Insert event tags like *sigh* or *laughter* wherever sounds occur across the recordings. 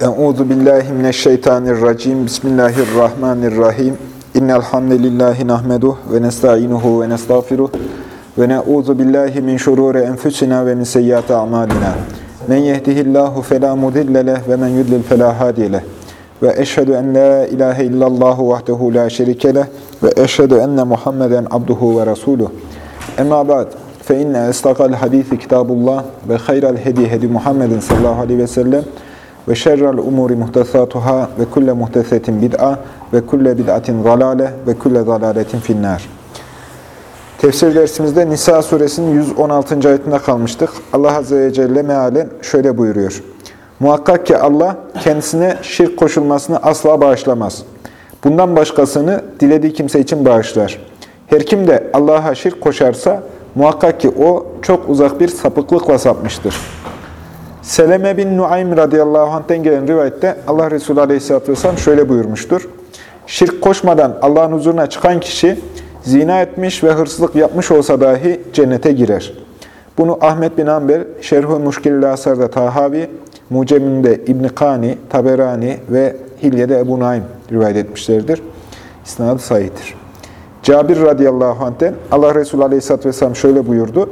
Euzu billahi mineşşeytanirracim. Bismillahirrahmanirrahim. İnnel hamdelellahi nahmeduhu ve nestainuhu ve nestağfiruh ve na'uzu billahi min şururi enfusina ve min seyyiati a'malina. Men yehdihillahu fela mudille leh ve men yudlil fela hadiye leh. Ve eşhedü en la ilahe illallah vahdehu la şerike leh ve eşhedü enne Muhammeden abduhu ve resuluh. Emma ba'd. Fe inne estaqal hadisi kitabullah ve hayral hedi hedi Muhammedin sallallahu aleyhi ve sellem ve şerrel umuri muhtesatuhâ ve kulle muhtesetin bid'a ve kulle bid'atin zalale ve kulle zalaletin finnâr. Tefsir dersimizde Nisa suresinin 116. ayetinde kalmıştık. Allah Azze ve Celle mealen şöyle buyuruyor. Muhakkak ki Allah kendisine şirk koşulmasını asla bağışlamaz. Bundan başkasını dilediği kimse için bağışlar. Her kim de Allah'a şirk koşarsa muhakkak ki o çok uzak bir sapıklıkla sapmıştır. Seleme bin Nuaym radıyallahu anh'ten gelen rivayette Allah Resulü aleyhisselatü vesselam şöyle buyurmuştur. Şirk koşmadan Allah'ın huzuruna çıkan kişi zina etmiş ve hırsızlık yapmış olsa dahi cennete girer. Bunu Ahmet bin Amber, Muşkil-i Asar'da Tahavi, Mucem'inde İbn Kani, Taberani ve Hilye'de Ebu Naim rivayet etmişlerdir. İsnadı sahihtir. Cabir radıyallahu anh'ten Allah Resulü aleyhisselatü vesselam şöyle buyurdu.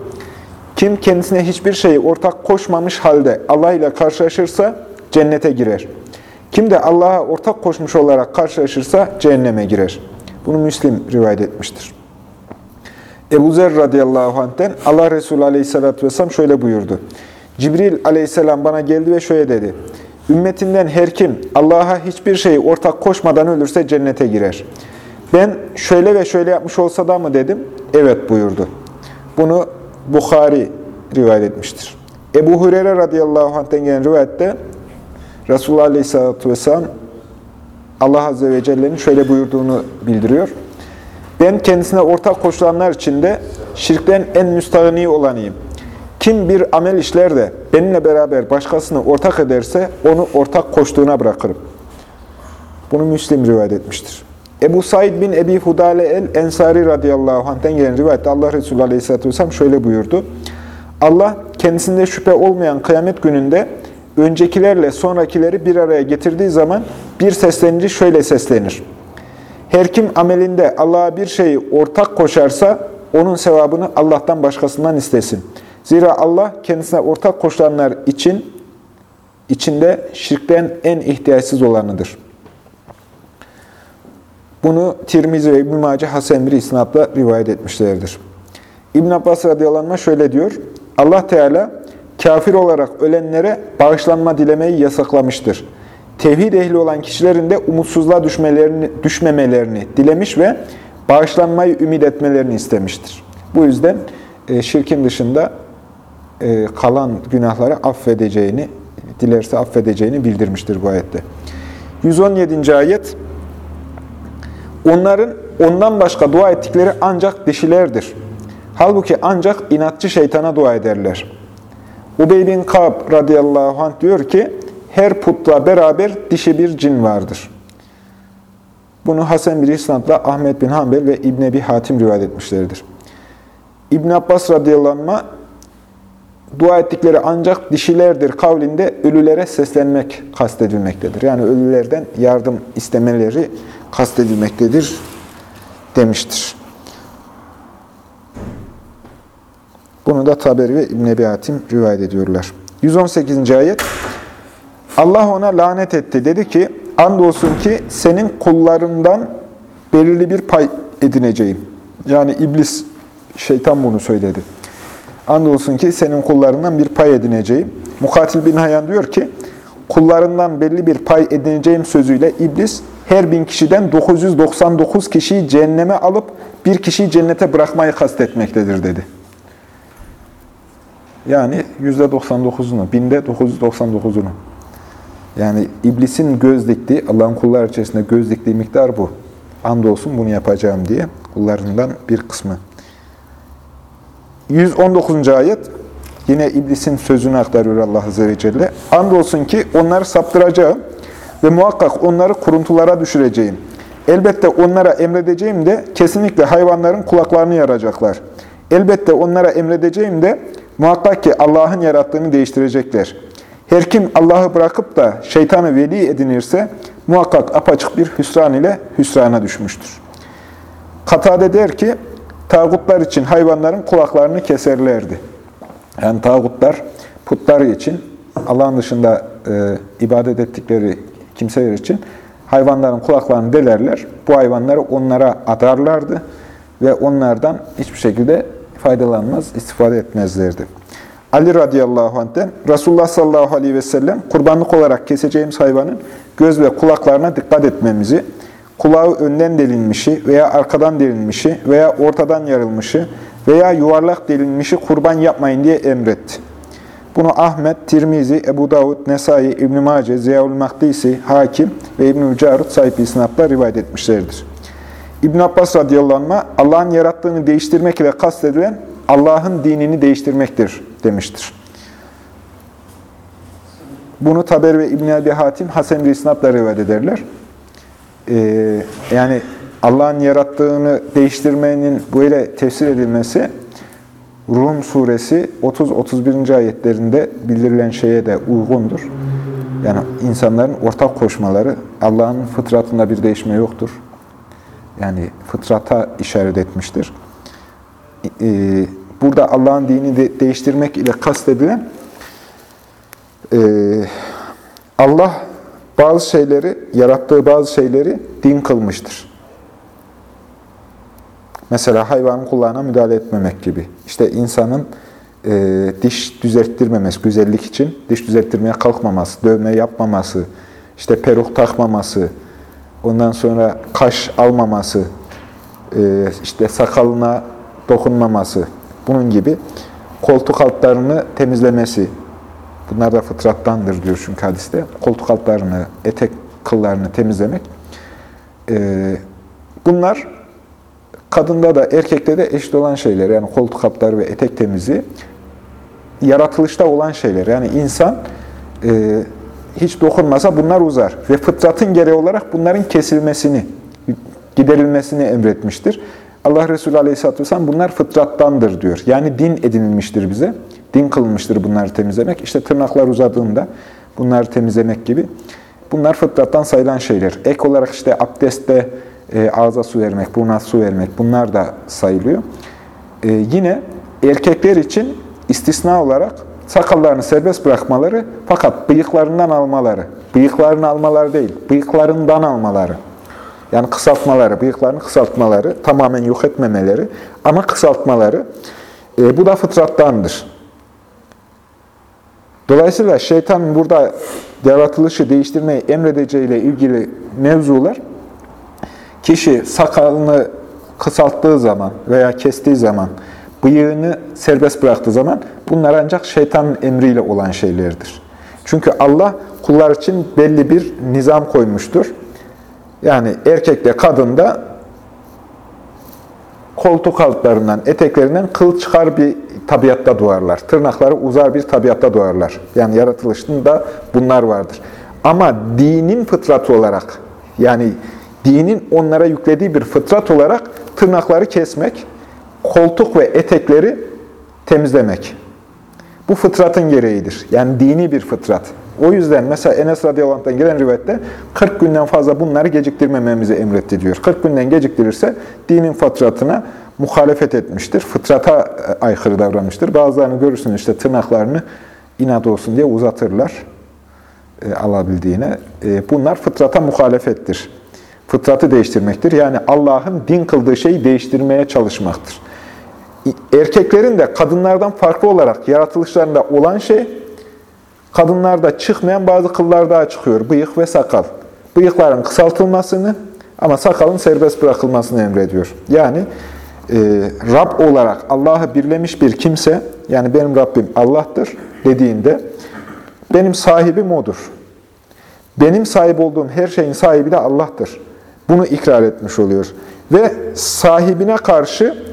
Kim kendisine hiçbir şeyi ortak koşmamış halde Allah ile karşılaşırsa cennete girer. Kim de Allah'a ortak koşmuş olarak karşılaşırsa cehenneme girer. Bunu Müslim rivayet etmiştir. Ebu Zer radıyallahu anh'ten Allah Resulü aleyhissalatü vesselam şöyle buyurdu. Cibril aleyhisselam bana geldi ve şöyle dedi. Ümmetimden her kim Allah'a hiçbir şeyi ortak koşmadan ölürse cennete girer. Ben şöyle ve şöyle yapmış olsa da mı dedim? Evet buyurdu. Bunu Bukhari rivayet etmiştir. Ebu Hureyre radıyallahu anh'ten gelen rivayette Resulullah aleyhissalatü vesselam Allah azze ve celle'nin şöyle buyurduğunu bildiriyor. Ben kendisine ortak koşulanlar içinde şirkten en müstahini olanıyım. Kim bir amel işler de benimle beraber başkasını ortak ederse onu ortak koştuğuna bırakırım. Bunu Müslim rivayet etmiştir. Ebu Said bin Ebi Hudale el-Ensari radıyallahu anh'ten gelen rivayette Allah Resulü aleyhisselatü vesselam şöyle buyurdu. Allah kendisinde şüphe olmayan kıyamet gününde öncekilerle sonrakileri bir araya getirdiği zaman bir seslenici şöyle seslenir. Her kim amelinde Allah'a bir şeyi ortak koşarsa onun sevabını Allah'tan başkasından istesin. Zira Allah kendisine ortak koşulanlar için içinde şirkten en ihtiyaçsız olanıdır. Bunu Tirmizi ve İbn-i Mace Hasan bir isnatla rivayet etmişlerdir. İbn Abbas radıyallahu anh şöyle diyor. Allah Teala kafir olarak ölenlere bağışlanma dilemeyi yasaklamıştır. Tevhid ehli olan kişilerin de umutsuzluğa düşmelerini, düşmemelerini dilemiş ve bağışlanmayı ümit etmelerini istemiştir. Bu yüzden e, şirkin dışında e, kalan günahları affedeceğini, dilerse affedeceğini bildirmiştir bu ayette. 117. ayet Onların ondan başka dua ettikleri ancak dişilerdir. Halbuki ancak inatçı şeytana dua ederler. Ubey bin Kab radıyallahu anh diyor ki, her putla beraber dişi bir cin vardır. Bunu Hasan bir İslam'la Ahmet bin Hanbel ve İbn Ebi Hatim rivayet etmişlerdir. İbn Abbas radıyallahu anh, dua ettikleri ancak dişilerdir kavlinde ölülere seslenmek kastedilmektedir. Yani ölülerden yardım istemeleri kastedilmektedir demiştir. Bunu da Taberi ve İbn Ebi rivayet ediyorlar. 118. ayet Allah ona lanet etti. Dedi ki, andolsun ki senin kullarından belirli bir pay edineceğim. Yani iblis, şeytan bunu söyledi. Andolsun ki senin kullarından bir pay edineceğim. Mukatil bin Hayyan diyor ki, kullarından belli bir pay edineceğim sözüyle iblis her bin kişiden 999 kişiyi cehenneme alıp bir kişiyi cennete bırakmayı kastetmektedir dedi. Yani %99'unu, binde 999'unu. Yani iblisin göz diktiği, Allah'ın kullar içerisinde göz diktiği miktar bu. Andolsun bunu yapacağım diye kullarından bir kısmı. 119. ayet yine iblisin sözünü aktarıyor Allah Azze ve Celle. Andolsun ki onları saptıracağım ve muhakkak onları kuruntulara düşüreceğim. Elbette onlara emredeceğim de kesinlikle hayvanların kulaklarını yaracaklar. Elbette onlara emredeceğim de muhakkak ki Allah'ın yarattığını değiştirecekler. Her kim Allah'ı bırakıp da şeytanı veli edinirse muhakkak apaçık bir hüsran ile hüsrana düşmüştür. Katade der ki, tağutlar için hayvanların kulaklarını keserlerdi. Yani tağutlar putları için, Allah'ın dışında e, ibadet ettikleri kimseler için hayvanların kulaklarını delerler. Bu hayvanları onlara adarlardı ve onlardan hiçbir şekilde faydalanmaz, istifade etmezlerdi. Ali radıyallahu anh'ten Resulullah sallallahu aleyhi ve sellem kurbanlık olarak keseceğimiz hayvanın göz ve kulaklarına dikkat etmemizi, kulağı önden delinmişi veya arkadan delinmişi veya ortadan yarılmışı veya yuvarlak delinmişi kurban yapmayın diye emretti. Bunu Ahmet, Tirmizi, Ebu Davud, Nesai, İbn-i Mace, Ziyaul Mahdisi, Hakim ve İbn-i Carut sahip isnatla rivayet etmişlerdir. İbn Abbas radıyallahu anh, Allah'ın yarattığını değiştirmek ile kastedilen Allah'ın dinini değiştirmektir demiştir. Bunu Taber ve İbn Abi Hatim Hasan bir isnatla rivayet ederler. Ee, yani Allah'ın yarattığını değiştirmenin böyle tefsir edilmesi Rum suresi 30-31. ayetlerinde bildirilen şeye de uygundur. Yani insanların ortak koşmaları, Allah'ın fıtratında bir değişme yoktur. Yani fıtrata işaret etmiştir. Ee, burada Allah'ın dinini de değiştirmek ile kastedilen e, Allah bazı şeyleri, yarattığı bazı şeyleri din kılmıştır. Mesela hayvanın kulağına müdahale etmemek gibi. İşte insanın e, diş düzelttirmemesi, güzellik için diş düzelttirmeye kalkmaması, dövme yapmaması, işte peruk takmaması, ondan sonra kaş almaması, e, işte sakalına dokunmaması, bunun gibi koltuk altlarını temizlemesi, bunlar da fıtrattandır diyor çünkü hadiste. Koltuk altlarını, etek kıllarını temizlemek. E, bunlar kadında da erkekte de eşit olan şeyler. Yani koltuk altları ve etek temizliği yaratılışta olan şeyler. Yani insan e, hiç dokunmasa bunlar uzar. Ve fıtratın gereği olarak bunların kesilmesini, giderilmesini emretmiştir. Allah Resulü Aleyhisselatü Vesselam bunlar fıtrattandır diyor. Yani din edinilmiştir bize. Din kılınmıştır bunları temizlemek. İşte tırnaklar uzadığında bunları temizlemek gibi. Bunlar fıtrattan sayılan şeyler. Ek olarak işte abdestte e, ağza su vermek, buruna su vermek bunlar da sayılıyor. E, yine erkekler için istisna olarak sakallarını serbest bırakmaları fakat bıyıklarından almaları, bıyıklarını almaları değil, bıyıklarından almaları. Yani kısaltmaları, bıyıklarını kısaltmaları, tamamen yok etmemeleri ama kısaltmaları. E, bu da fıtrattandır. Dolayısıyla şeytanın burada yaratılışı değiştirmeyi emredeceğiyle ilgili mevzular, kişi sakalını kısalttığı zaman veya kestiği zaman, bıyığını serbest bıraktığı zaman bunlar ancak şeytanın emriyle olan şeylerdir. Çünkü Allah kullar için belli bir nizam koymuştur. Yani erkekle kadında koltuk altlarından, eteklerinden kıl çıkar bir tabiatta doğarlar. Tırnakları uzar bir tabiatta doğarlar. Yani yaratılışında bunlar vardır. Ama dinin fıtratı olarak, yani dinin onlara yüklediği bir fıtrat olarak tırnakları kesmek, koltuk ve etekleri temizlemek. Bu fıtratın gereğidir. Yani dini bir fıtrat. O yüzden mesela Enes radıyallahu anh'tan gelen rivayette 40 günden fazla bunları geciktirmememizi emretti diyor. 40 günden geciktirirse dinin fıtratına muhalefet etmiştir. Fıtrata e, aykırı davranmıştır. Bazılarını görürsünüz işte tırnaklarını inat olsun diye uzatırlar e, alabildiğine. E, bunlar fıtrata muhalefettir. Fıtratı değiştirmektir. Yani Allah'ın din kıldığı şeyi değiştirmeye çalışmaktır. Erkeklerin de kadınlardan farklı olarak yaratılışlarında olan şey, kadınlarda çıkmayan bazı kıllar daha çıkıyor. Bıyık ve sakal. Bıyıkların kısaltılmasını ama sakalın serbest bırakılmasını emrediyor. Yani e, Rab olarak Allah'ı birlemiş bir kimse, yani benim Rabbim Allah'tır dediğinde, benim sahibim O'dur. Benim sahip olduğum her şeyin sahibi de Allah'tır. Bunu ikrar etmiş oluyor. Ve sahibine karşı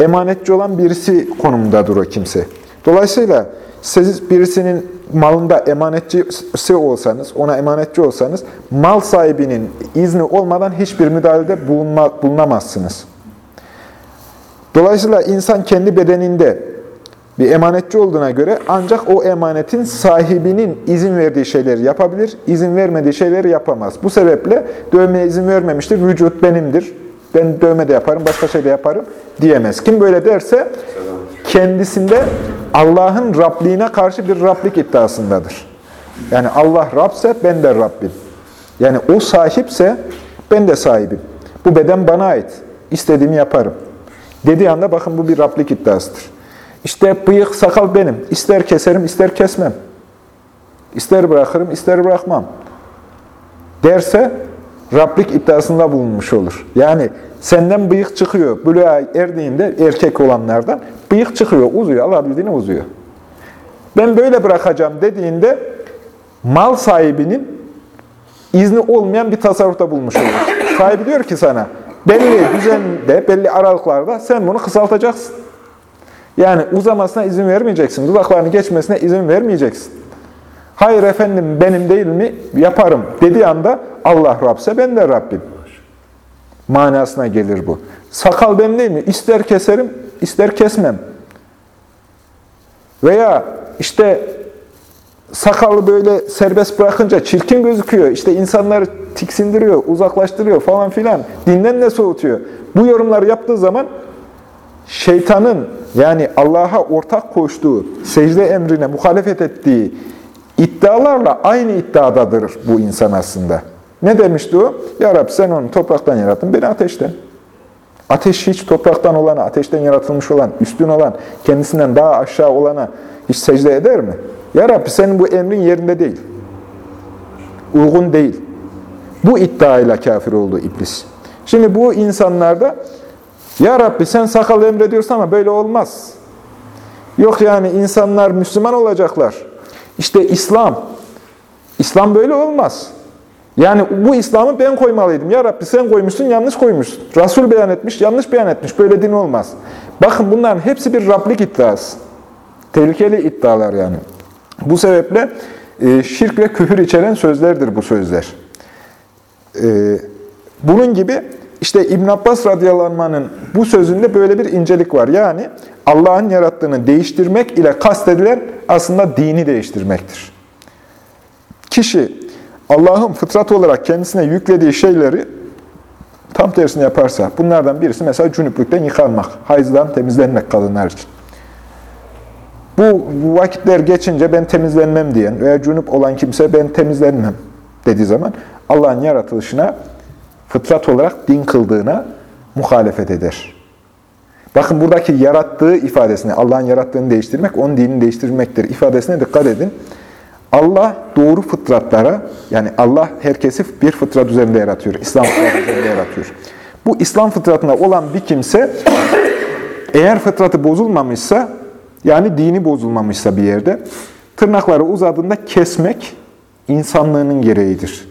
emanetçi olan birisi konumundadır o kimse. Dolayısıyla siz birisinin malında emanetçisi olsanız, ona emanetçi olsanız, mal sahibinin izni olmadan hiçbir müdahalede bulunma, bulunamazsınız. Dolayısıyla insan kendi bedeninde bir emanetçi olduğuna göre ancak o emanetin sahibinin izin verdiği şeyleri yapabilir, izin vermediği şeyleri yapamaz. Bu sebeple dövmeye izin vermemiştir, vücut benimdir, ben dövme de yaparım, başka şey de yaparım diyemez. Kim böyle derse kendisinde Allah'ın Rabliğine karşı bir Rablik iddiasındadır. Yani Allah Rabse ben de Rabbim. Yani o sahipse ben de sahibim. Bu beden bana ait. İstediğimi yaparım. Dediği anda bakın bu bir Rablik iddiasıdır. İşte bıyık, sakal benim. İster keserim, ister kesmem. İster bırakırım, ister bırakmam. Derse Rablik iddiasında bulunmuş olur. Yani senden bıyık çıkıyor. Buluğa erdiğinde erkek olanlardan bıyık çıkıyor, uzuyor. Alabildiğine uzuyor. Ben böyle bırakacağım dediğinde mal sahibinin izni olmayan bir tasarrufta bulmuş olur. Sahibi diyor ki sana, belli düzende, belli aralıklarda sen bunu kısaltacaksın. Yani uzamasına izin vermeyeceksin. Dudaklarını geçmesine izin vermeyeceksin. Hayır efendim benim değil mi? Yaparım dediği anda Allah Rabse ben de Rabbim. Manasına gelir bu. Sakal benim değil mi? İster keserim, ister kesmem. Veya işte sakalı böyle serbest bırakınca çirkin gözüküyor. İşte insanları tiksindiriyor, uzaklaştırıyor falan filan. Dinden de soğutuyor. Bu yorumları yaptığı zaman şeytanın yani Allah'a ortak koştuğu, secde emrine muhalefet ettiği iddialarla aynı iddiadadır bu insan aslında. Ne demişti o? Ya Rabbi sen onu topraktan yarattın, beni ateşten. Ateş hiç topraktan olana, ateşten yaratılmış olan, üstün olan, kendisinden daha aşağı olana hiç secde eder mi? Ya Rabbi senin bu emrin yerinde değil. Uygun değil. Bu iddiayla kafir oldu iblis. Şimdi bu insanlarda ya Rabbi sen sakal emrediyorsun ama böyle olmaz. Yok yani insanlar Müslüman olacaklar. İşte İslam. İslam böyle olmaz. Yani bu İslam'ı ben koymalıydım. Ya Rabbi sen koymuşsun, yanlış koymuşsun. Resul beyan etmiş, yanlış beyan etmiş. Böyle din olmaz. Bakın bunların hepsi bir Rablik iddiası. Tehlikeli iddialar yani. Bu sebeple e, şirk ve küfür içeren sözlerdir bu sözler. E, bunun gibi işte İbn Abbas radıyallahu bu sözünde böyle bir incelik var. Yani Allah'ın yarattığını değiştirmek ile kastedilen aslında dini değiştirmektir. Kişi Allah'ın fıtrat olarak kendisine yüklediği şeyleri tam tersini yaparsa, bunlardan birisi mesela cünüplükten yıkanmak, hayızdan temizlenmek kadınlar için. Bu vakitler geçince ben temizlenmem diyen veya cünüp olan kimse ben temizlenmem dediği zaman Allah'ın yaratılışına fıtrat olarak din kıldığına muhalefet eder. Bakın buradaki yarattığı ifadesine, Allah'ın yarattığını değiştirmek, onun dinini değiştirmektir ifadesine dikkat edin. Allah doğru fıtratlara, yani Allah herkesi bir fıtrat üzerinde yaratıyor. İslam fıtratı üzerinde yaratıyor. Bu İslam fıtratına olan bir kimse, eğer fıtratı bozulmamışsa, yani dini bozulmamışsa bir yerde, tırnakları uzadığında kesmek insanlığının gereğidir.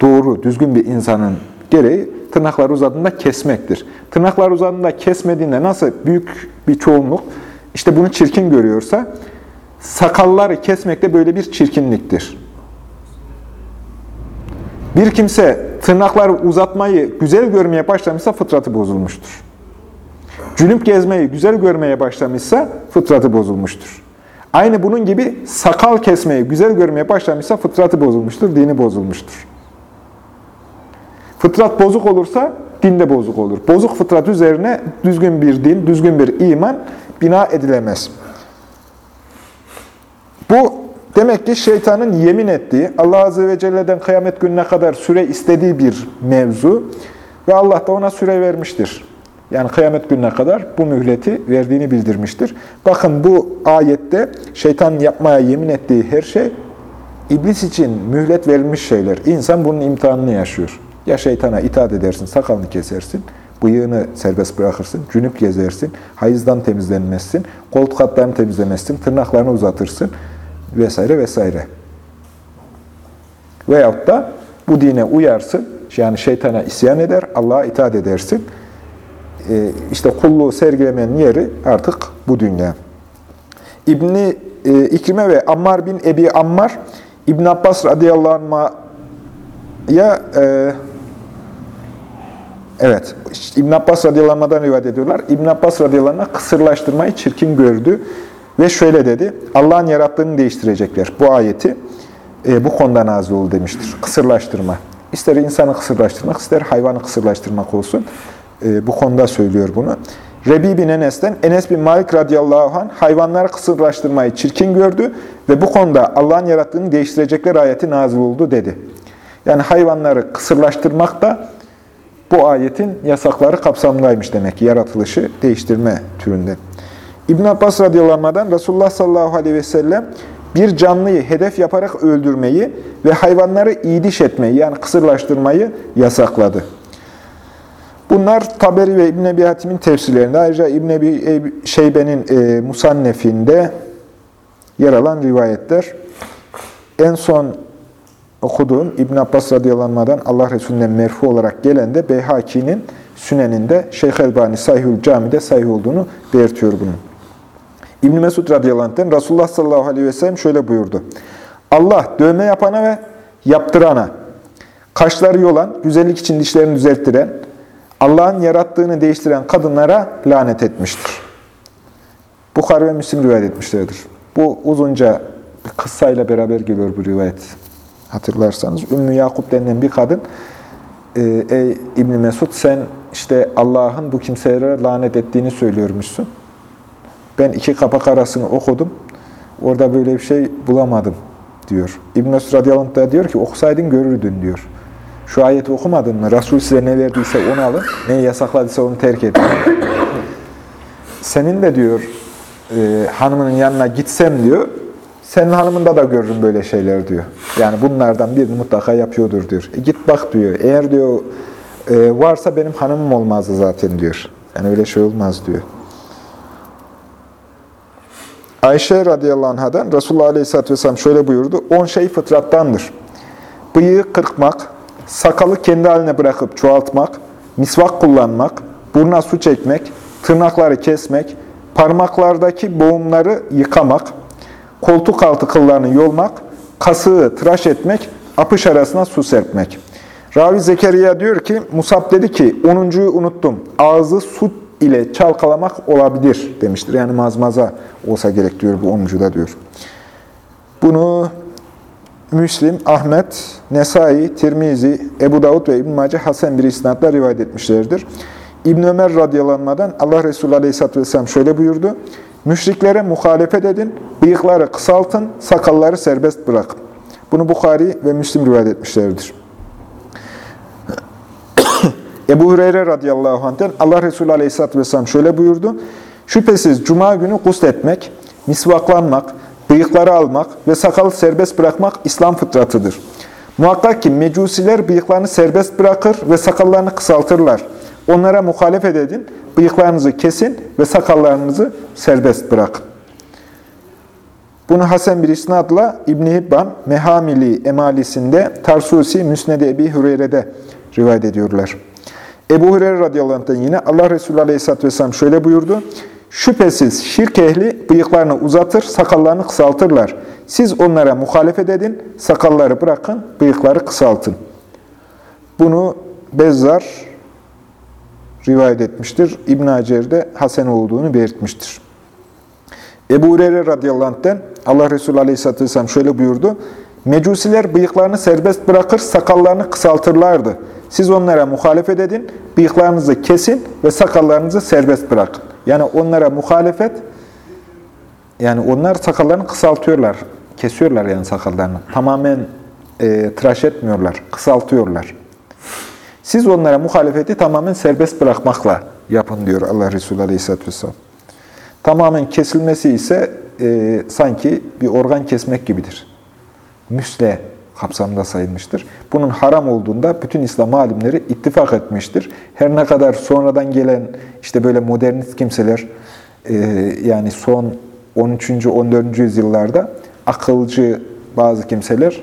Doğru, düzgün bir insanın gereği tırnakları uzadığında kesmektir. Tırnaklar uzadığında kesmediğinde nasıl büyük bir çoğunluk işte bunu çirkin görüyorsa, sakalları kesmekte böyle bir çirkinliktir. Bir kimse tırnakları uzatmayı güzel görmeye başlamışsa fıtratı bozulmuştur. Cünüp gezmeyi güzel görmeye başlamışsa fıtratı bozulmuştur. Aynı bunun gibi sakal kesmeyi güzel görmeye başlamışsa fıtratı bozulmuştur, dini bozulmuştur. Fıtrat bozuk olursa din de bozuk olur. Bozuk fıtrat üzerine düzgün bir din, düzgün bir iman bina edilemez. Bu demek ki şeytanın yemin ettiği, Allah Azze ve Celle'den kıyamet gününe kadar süre istediği bir mevzu ve Allah da ona süre vermiştir. Yani kıyamet gününe kadar bu mühleti verdiğini bildirmiştir. Bakın bu ayette şeytan yapmaya yemin ettiği her şey iblis için mühlet verilmiş şeyler. İnsan bunun imtihanını yaşıyor. Ya şeytana itaat edersin, sakalını kesersin, bıyığını serbest bırakırsın, cünüp gezersin, hayızdan temizlenmezsin, koltuk hatlarını temizlemezsin, tırnaklarını uzatırsın vesaire vesaire. Veyahut da bu dine uyarsın, yani şeytana isyan eder, Allah'a itaat edersin. Ee, işte kulluğu sergilemenin yeri artık bu dünya. İbni e, İkrime ve Ammar bin Ebi Ammar, İbn Abbas radıyallahu anh'a ya e, Evet. İbn Abbas radıyallahu rivayet ediyorlar. İbn Abbas radıyallahu kısırlaştırmayı çirkin gördü ve şöyle dedi. Allah'ın yarattığını değiştirecekler. Bu ayeti e, bu konuda nazil oldu demiştir. Kısırlaştırma. İster insanı kısırlaştırmak, ister hayvanı kısırlaştırmak olsun. E, bu konuda söylüyor bunu. Rebi bin Enes'ten Enes bin Malik radıyallahu anh hayvanları kısırlaştırmayı çirkin gördü ve bu konuda Allah'ın yarattığını değiştirecekler ayeti nazil oldu dedi. Yani hayvanları kısırlaştırmak da bu ayetin yasakları kapsamındaymış demek ki yaratılışı değiştirme türünde. İbn Abbas radıyallahu Resulullah sallallahu aleyhi ve sellem bir canlıyı hedef yaparak öldürmeyi ve hayvanları iyiliş etmeyi yani kısırlaştırmayı yasakladı. Bunlar Taberi ve İbn Ebi Hatim'in tefsirlerinde ayrıca İbn Ebi Şeybe'nin e, Musannef'inde yer alan rivayetler. En son okuduğum İbn Abbas radıyallahu Allah Resulü'nden merfu olarak gelen de Beyhaki'nin Sünen'inde Şeyh Elbani Sayhül Cami'de sayh olduğunu belirtiyor bunun. İbn Mesud radıyallahu Resulullah sallallahu aleyhi ve sellem şöyle buyurdu. Allah dövme yapana ve yaptırana, kaşları yolan, güzellik için dişlerini düzelttiren, Allah'ın yarattığını değiştiren kadınlara lanet etmiştir. Bukhari ve Müslim rivayet etmişlerdir. Bu uzunca kıssayla beraber geliyor bu rivayet. Hatırlarsanız Ümmü Yakup denilen bir kadın, e, ey İbn Mesud sen işte Allah'ın bu kimselere lanet ettiğini söylüyormuşsun. Ben iki kapak arasını okudum. Orada böyle bir şey bulamadım diyor. İbn Mesud radıyallahu da diyor ki okusaydın görürdün diyor. Şu ayeti okumadın mı? Resul size ne verdiyse onu alın, ne yasakladıysa onu terk edin. Senin de diyor e, hanımının yanına gitsem diyor, senin hanımında da görürüm böyle şeyler diyor. Yani bunlardan birini mutlaka yapıyordur diyor. E git bak diyor. Eğer diyor e, varsa benim hanımım olmazdı zaten diyor. Yani öyle şey olmaz diyor. Ayşe radıyallahu anhadan Resulullah aleyhisselatü vesselam şöyle buyurdu. On şey fıtrattandır. Bıyığı kırkmak, sakalı kendi haline bırakıp çoğaltmak, misvak kullanmak, buruna su çekmek, tırnakları kesmek, parmaklardaki boğumları yıkamak, koltuk altı kıllarını yolmak, kasığı tıraş etmek, apış arasına su serpmek. Ravi Zekeriya diyor ki, Musab dedi ki, onuncuyu unuttum, ağzı su ile çalkalamak olabilir demiştir. Yani mazmaza olsa gerek diyor bu onuncuda diyor. Bunu Müslim, Ahmet, Nesai, Tirmizi, Ebu Davud ve İbn Mace Hasan bir isnatla rivayet etmişlerdir. İbn Ömer radıyallahu Allah Resulü aleyhisselatü vesselam şöyle buyurdu. Müşriklere muhalefet edin, bıyıkları kısaltın, sakalları serbest bırakın. Bunu Bukhari ve Müslim rivayet etmişlerdir. *coughs* Ebu Hureyre radıyallahu anh'ten Allah Resulü aleyhisselatü vesselam şöyle buyurdu. Şüphesiz cuma günü gusletmek, misvaklanmak, bıyıkları almak ve sakalı serbest bırakmak İslam fıtratıdır. Muhakkak ki mecusiler bıyıklarını serbest bırakır ve sakallarını kısaltırlar. Onlara muhalefet edin, bıyıklarınızı kesin ve sakallarınızı serbest bırakın. Bunu Hasan bir isnadla İbn Hibban Mehamili Emalisinde Tarsusi Müsned-i Ebi Hureyre'de rivayet ediyorlar. Ebu Hureyre radıyallahu anh'tan yine Allah Resulü aleyhisselatü vesselam şöyle buyurdu. Şüphesiz şirk ehli bıyıklarını uzatır, sakallarını kısaltırlar. Siz onlara muhalefet edin, sakalları bırakın, bıyıkları kısaltın. Bunu Bezzar rivayet etmiştir. İbn Hacer'de Hasan olduğunu belirtmiştir. Ebu Hureyre radıyallahu anh'ten Allah Resulü aleyhisselatü vesselam şöyle buyurdu. Mecusiler bıyıklarını serbest bırakır, sakallarını kısaltırlardı. Siz onlara muhalefet edin, bıyıklarınızı kesin ve sakallarınızı serbest bırakın. Yani onlara muhalefet, yani onlar sakallarını kısaltıyorlar, kesiyorlar yani sakallarını. Tamamen e, tıraş etmiyorlar, kısaltıyorlar. Siz onlara muhalefeti tamamen serbest bırakmakla yapın diyor Allah Resulü Aleyhisselatü Vesselam. Tamamen kesilmesi ise e, sanki bir organ kesmek gibidir. Müsle kapsamında sayılmıştır. Bunun haram olduğunda bütün İslam alimleri ittifak etmiştir. Her ne kadar sonradan gelen işte böyle modernist kimseler e, yani son 13. 14. yüzyıllarda akılcı bazı kimseler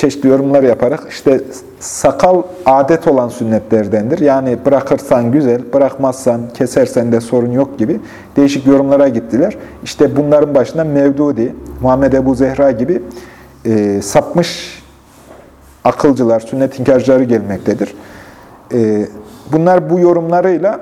çeşitli yorumlar yaparak işte sakal adet olan sünnetlerdendir. Yani bırakırsan güzel, bırakmazsan, kesersen de sorun yok gibi değişik yorumlara gittiler. İşte bunların başında Mevdudi, Muhammed Ebu Zehra gibi e, sapmış akılcılar, sünnet inkarcıları gelmektedir. E, bunlar bu yorumlarıyla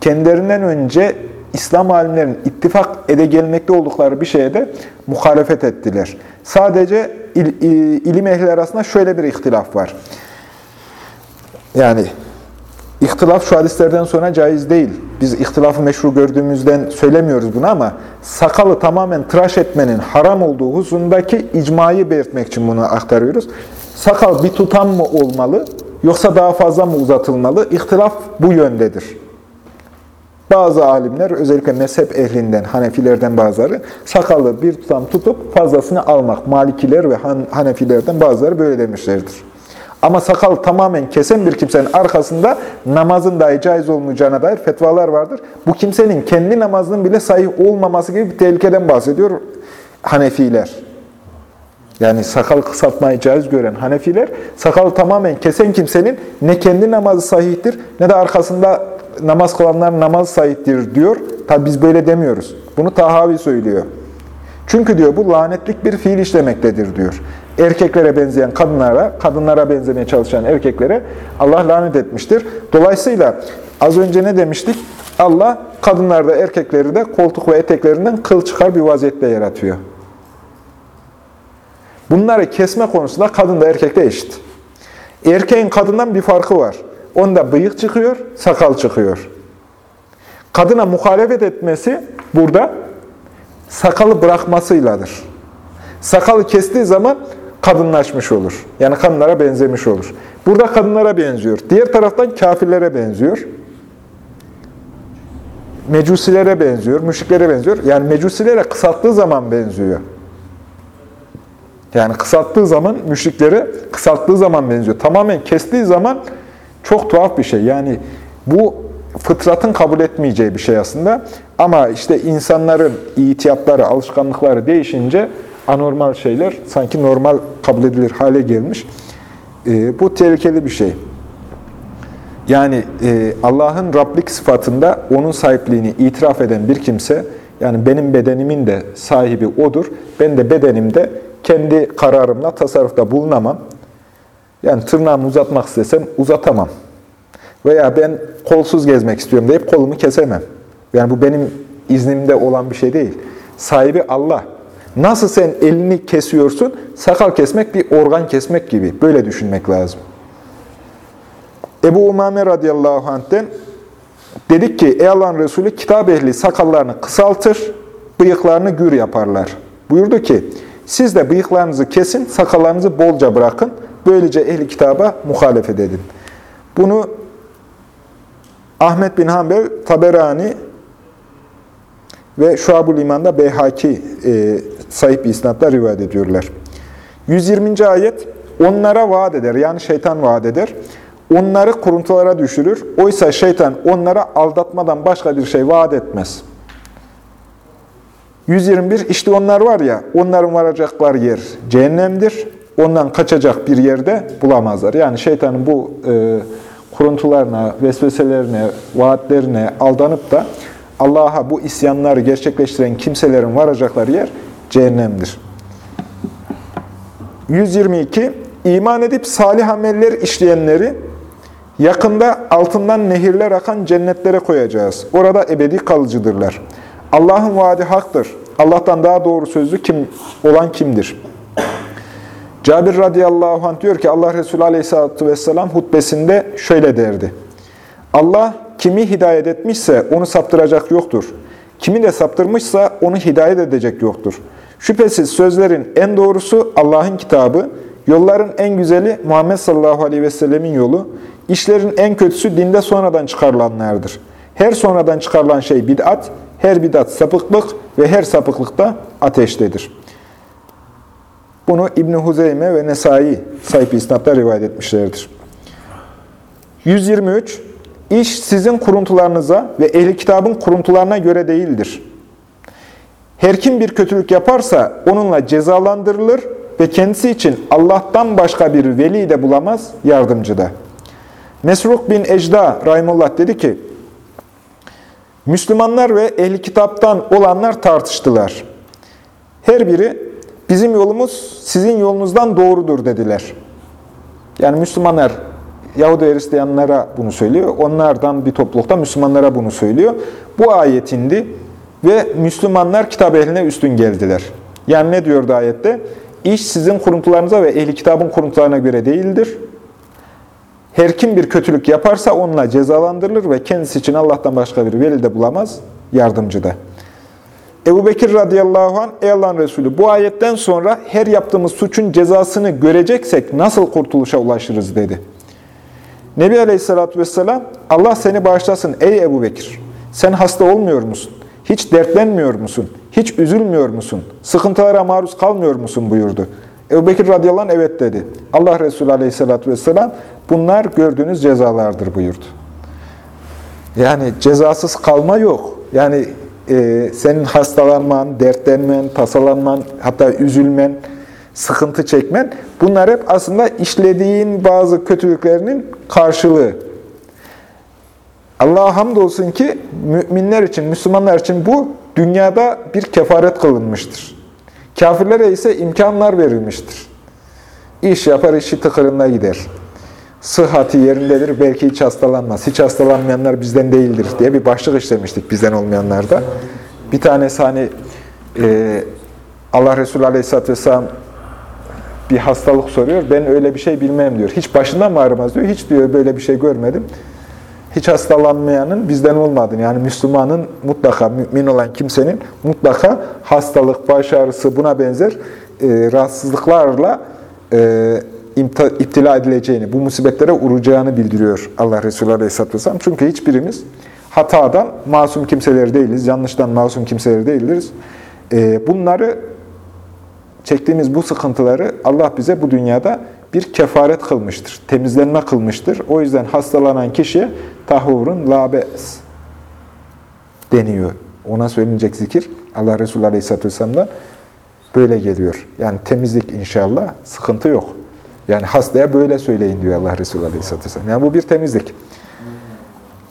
kendilerinden önce İslam alimlerinin ittifak ede gelmekte oldukları bir şeye de muhalefet ettiler. Sadece il, ilim ehli arasında şöyle bir ihtilaf var. Yani ihtilaf şu hadislerden sonra caiz değil. Biz ihtilafı meşru gördüğümüzden söylemiyoruz bunu ama sakalı tamamen tıraş etmenin haram olduğu hususundaki icmayı belirtmek için bunu aktarıyoruz. Sakal bir tutam mı olmalı yoksa daha fazla mı uzatılmalı? İhtilaf bu yöndedir. Bazı alimler, özellikle mezhep ehlinden, Hanefilerden bazıları, sakalı bir tutam tutup fazlasını almak. Malikiler ve Hanefilerden bazıları böyle demişlerdir. Ama sakal tamamen kesen bir kimsenin arkasında namazın dahi caiz olmayacağına dair fetvalar vardır. Bu kimsenin kendi namazının bile sahih olmaması gibi bir tehlikeden bahsediyor Hanefiler. Yani sakal kısaltmayı caiz gören Hanefiler, sakalı tamamen kesen kimsenin ne kendi namazı sahihtir ne de arkasında namaz kılanlar namaz sahihtir diyor. Tabi biz böyle demiyoruz. Bunu Tahavi söylüyor. Çünkü diyor bu lanetlik bir fiil işlemektedir diyor. Erkeklere benzeyen kadınlara, kadınlara benzemeye çalışan erkeklere Allah lanet etmiştir. Dolayısıyla az önce ne demiştik? Allah kadınlarda erkekleri de koltuk ve eteklerinden kıl çıkar bir vaziyette yaratıyor. Bunları kesme konusunda kadın da erkekte eşit. Erkeğin kadından bir farkı var. Onda bıyık çıkıyor, sakal çıkıyor. Kadına muhalefet etmesi burada sakalı bırakmasıyladır. Sakalı kestiği zaman kadınlaşmış olur. Yani kadınlara benzemiş olur. Burada kadınlara benziyor. Diğer taraftan kafirlere benziyor. Mecusilere benziyor, müşriklere benziyor. Yani mecusilere kısalttığı zaman benziyor. Yani kısalttığı zaman müşriklere kısalttığı zaman benziyor. Tamamen kestiği zaman çok tuhaf bir şey. Yani bu fıtratın kabul etmeyeceği bir şey aslında. Ama işte insanların itiyatları, alışkanlıkları değişince anormal şeyler sanki normal kabul edilir hale gelmiş. E, bu tehlikeli bir şey. Yani e, Allah'ın Rablik sıfatında onun sahipliğini itiraf eden bir kimse, yani benim bedenimin de sahibi O'dur, ben de bedenimde kendi kararımla tasarrufta bulunamam. Yani tırnağımı uzatmak istesem uzatamam. Veya ben kolsuz gezmek istiyorum deyip kolumu kesemem. Yani bu benim iznimde olan bir şey değil. Sahibi Allah. Nasıl sen elini kesiyorsun, sakal kesmek bir organ kesmek gibi. Böyle düşünmek lazım. Ebu Umame radıyallahu anh'ten dedik ki, ey Allah'ın Resulü kitap ehli sakallarını kısaltır, bıyıklarını gür yaparlar. Buyurdu ki, siz de bıyıklarınızı kesin, sakallarınızı bolca bırakın. Böylece ehli kitaba muhalefet edin. Bunu Ahmet bin Hanbel, Taberani ve Şuab-ül İman'da Beyhaki e, sahip bir isnatla rivayet ediyorlar. 120. ayet, onlara vaat eder, yani şeytan vaat eder. Onları kuruntulara düşürür. Oysa şeytan onlara aldatmadan başka bir şey vaat etmez. 121, işte onlar var ya, onların varacakları yer cehennemdir. Ondan kaçacak bir yerde bulamazlar. Yani şeytanın bu e, kuruntularına, vesveselerine, vaatlerine aldanıp da Allah'a bu isyanları gerçekleştiren kimselerin varacakları yer cehennemdir. 122. İman edip salih ameller işleyenleri yakında altından nehirler akan cennetlere koyacağız. Orada ebedi kalıcıdırlar. Allah'ın vaadi haktır. Allah'tan daha doğru sözlü kim olan kimdir? Cabir radıyallahu anh diyor ki Allah Resulü aleyhissalatü vesselam hutbesinde şöyle derdi. Allah kimi hidayet etmişse onu saptıracak yoktur. Kimi de saptırmışsa onu hidayet edecek yoktur. Şüphesiz sözlerin en doğrusu Allah'ın kitabı, yolların en güzeli Muhammed sallallahu aleyhi ve sellemin yolu, işlerin en kötüsü dinde sonradan çıkarılanlardır. Her sonradan çıkarılan şey bid'at, her bid'at sapıklık ve her sapıklık da ateştedir. Bunu İbn Huzeyme ve Nesai sahip isnatla rivayet etmişlerdir. 123 İş sizin kuruntularınıza ve ehli kitabın kuruntularına göre değildir. Her kim bir kötülük yaparsa onunla cezalandırılır ve kendisi için Allah'tan başka bir veli de bulamaz, yardımcı da. Mesruk bin Ecda Rahimullah dedi ki, Müslümanlar ve ehli kitaptan olanlar tartıştılar. Her biri bizim yolumuz sizin yolunuzdan doğrudur dediler. Yani Müslümanlar Yahudi Hristiyanlara bunu söylüyor. Onlardan bir toplulukta Müslümanlara bunu söylüyor. Bu ayet indi ve Müslümanlar kitap ehline üstün geldiler. Yani ne diyordu ayette? İş sizin kuruntularınıza ve ehli kitabın kuruntularına göre değildir. Her kim bir kötülük yaparsa onunla cezalandırılır ve kendisi için Allah'tan başka bir veli de bulamaz, yardımcı da. Ebu Bekir radıyallahu anh, ey Allah'ın Resulü bu ayetten sonra her yaptığımız suçun cezasını göreceksek nasıl kurtuluşa ulaşırız dedi. Nebi aleyhissalatü vesselam, Allah seni bağışlasın ey Ebu Bekir. Sen hasta olmuyor musun? Hiç dertlenmiyor musun? Hiç üzülmüyor musun? Sıkıntılara maruz kalmıyor musun buyurdu. Ebu Bekir radıyallahu anh evet dedi. Allah Resulü aleyhissalatü vesselam, bunlar gördüğünüz cezalardır buyurdu. Yani cezasız kalma yok. Yani e, senin hastalanman, dertlenmen, tasalanman, hatta üzülmen, sıkıntı çekmen bunlar hep aslında işlediğin bazı kötülüklerinin karşılığı. Allah'a hamdolsun ki müminler için, Müslümanlar için bu dünyada bir kefaret kılınmıştır. Kafirlere ise imkanlar verilmiştir. İş yapar, işi tıkırında gider. Sıhhati yerindedir, belki hiç hastalanmaz. Hiç hastalanmayanlar bizden değildir diye bir başlık işlemiştik bizden olmayanlarda. Bir tanesi hani e, Allah Resulü Aleyhisselatü Vesselam bir hastalık soruyor. Ben öyle bir şey bilmem diyor. Hiç başından mı ağrımaz diyor. Hiç diyor böyle bir şey görmedim. Hiç hastalanmayanın bizden olmadığını yani Müslümanın mutlaka mümin olan kimsenin mutlaka hastalık, baş ağrısı buna benzer e, rahatsızlıklarla e, iptila edileceğini, bu musibetlere uğrayacağını bildiriyor Allah Resulü Aleyhisselatü Vesselam. Çünkü hiçbirimiz hatadan masum kimseler değiliz, yanlıştan masum kimseler değiliz. E, bunları çektiğimiz bu sıkıntıları Allah bize bu dünyada bir kefaret kılmıştır, temizlenme kılmıştır. O yüzden hastalanan kişiye tahurun labes deniyor. Ona söylenecek zikir Allah Resulü Aleyhisselatü Vesselam'da böyle geliyor. Yani temizlik inşallah, sıkıntı yok. Yani hastaya böyle söyleyin diyor Allah Resulü Aleyhisselatü Vesselam. Yani bu bir temizlik.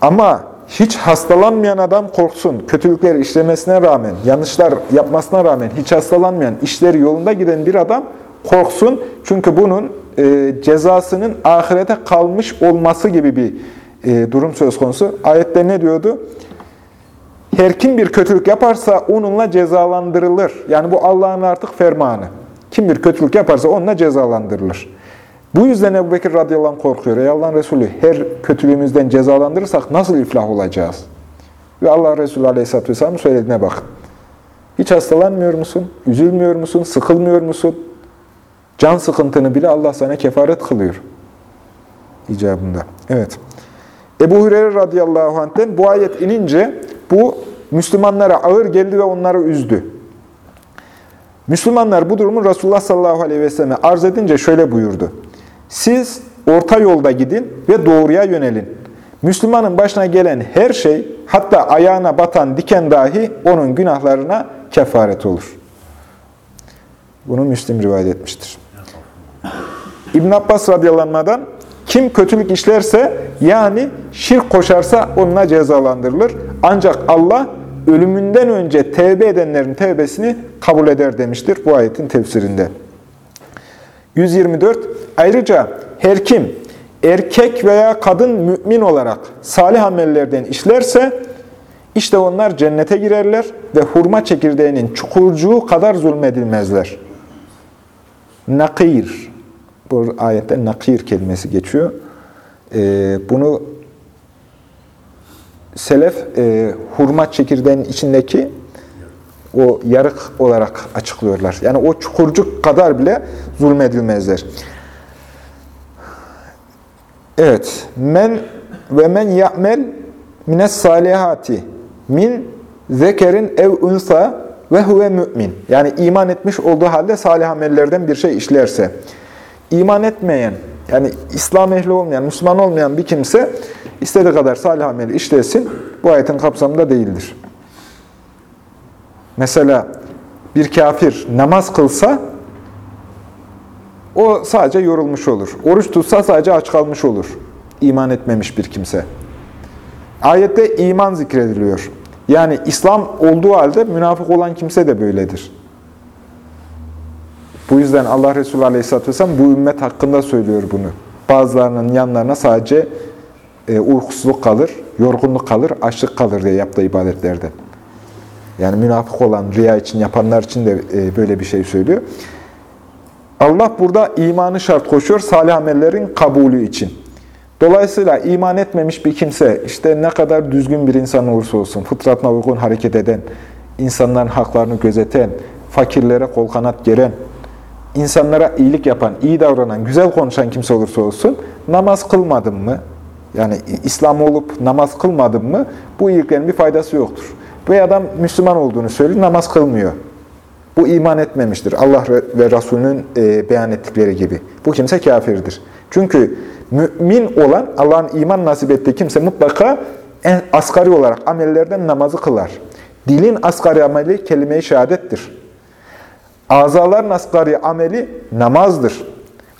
Ama hiç hastalanmayan adam korksun. Kötülükleri işlemesine rağmen, yanlışlar yapmasına rağmen hiç hastalanmayan, işleri yolunda giden bir adam korksun. Çünkü bunun e, cezasının ahirete kalmış olması gibi bir durum söz konusu. Ayette ne diyordu? Her kim bir kötülük yaparsa onunla cezalandırılır. Yani bu Allah'ın artık fermanı. Kim bir kötülük yaparsa onunla cezalandırılır. Bu yüzden Ebu Bekir radıyallahu anh korkuyor. Ey Allah'ın Resulü her kötülüğümüzden cezalandırırsak nasıl iflah olacağız? Ve Allah Resulü aleyhisselatü vesselam söylediğine bakın. Hiç hastalanmıyor musun? Üzülmüyor musun? Sıkılmıyor musun? Can sıkıntını bile Allah sana kefaret kılıyor. İcabında. Evet. Ebu Hureyre radıyallahu anh'ten bu ayet inince bu Müslümanlara ağır geldi ve onları üzdü. Müslümanlar bu durumu Resulullah sallallahu aleyhi ve selleme arz edince şöyle buyurdu. Siz orta yolda gidin ve doğruya yönelin. Müslümanın başına gelen her şey, hatta ayağına batan diken dahi onun günahlarına kefaret olur. Bunu Müslim rivayet etmiştir. İbn Abbas radıyallahu kim kötülük işlerse yani şirk koşarsa onunla cezalandırılır. Ancak Allah ölümünden önce tevbe edenlerin tevbesini kabul eder demiştir bu ayetin tefsirinde. 124. Ayrıca her kim erkek veya kadın mümin olarak salih amellerden işlerse işte onlar cennete girerler ve hurma çekirdeğinin çukurcuğu kadar zulmedilmezler. Nakir. Bu ayette nakir kelimesi geçiyor. Ee, bunu selef e, hurma çekirdeğinin içindeki o yarık olarak açıklıyorlar. Yani o çukurcuk kadar bile zulmedilmezler. Evet. Men ve men ya'mel mines salihati min zekerin ev unsa ve huve mümin. Yani iman etmiş olduğu halde salih amellerden bir şey işlerse. İman etmeyen, yani İslam ehli olmayan, Müslüman olmayan bir kimse istediği kadar salih ameli işlesin, bu ayetin kapsamında değildir. Mesela bir kafir namaz kılsa o sadece yorulmuş olur. Oruç tutsa sadece aç kalmış olur. İman etmemiş bir kimse. Ayette iman zikrediliyor. Yani İslam olduğu halde münafık olan kimse de böyledir. Bu yüzden Allah Resulü Aleyhisselatü Vesselam bu ümmet hakkında söylüyor bunu. Bazılarının yanlarına sadece e, uykusuzluk kalır, yorgunluk kalır, açlık kalır diye yaptığı ibadetlerden. Yani münafık olan, riya için yapanlar için de e, böyle bir şey söylüyor. Allah burada imanı şart koşuyor salih amellerin kabulü için. Dolayısıyla iman etmemiş bir kimse, işte ne kadar düzgün bir insan olursa olsun, fıtratına uygun hareket eden, insanların haklarını gözeten, fakirlere kol kanat geren, insanlara iyilik yapan, iyi davranan, güzel konuşan kimse olursa olsun, namaz kılmadım mı, yani İslam olup namaz kılmadım mı, bu iyiliklerin bir faydası yoktur. Bu adam Müslüman olduğunu söylüyor, namaz kılmıyor. Bu iman etmemiştir. Allah ve Resulünün e, beyan ettikleri gibi. Bu kimse kafirdir. Çünkü mümin olan, Allah'ın iman nasip ettiği kimse mutlaka en asgari olarak amellerden namazı kılar. Dilin asgari ameli kelime-i şehadettir. Azaların asgari ameli namazdır.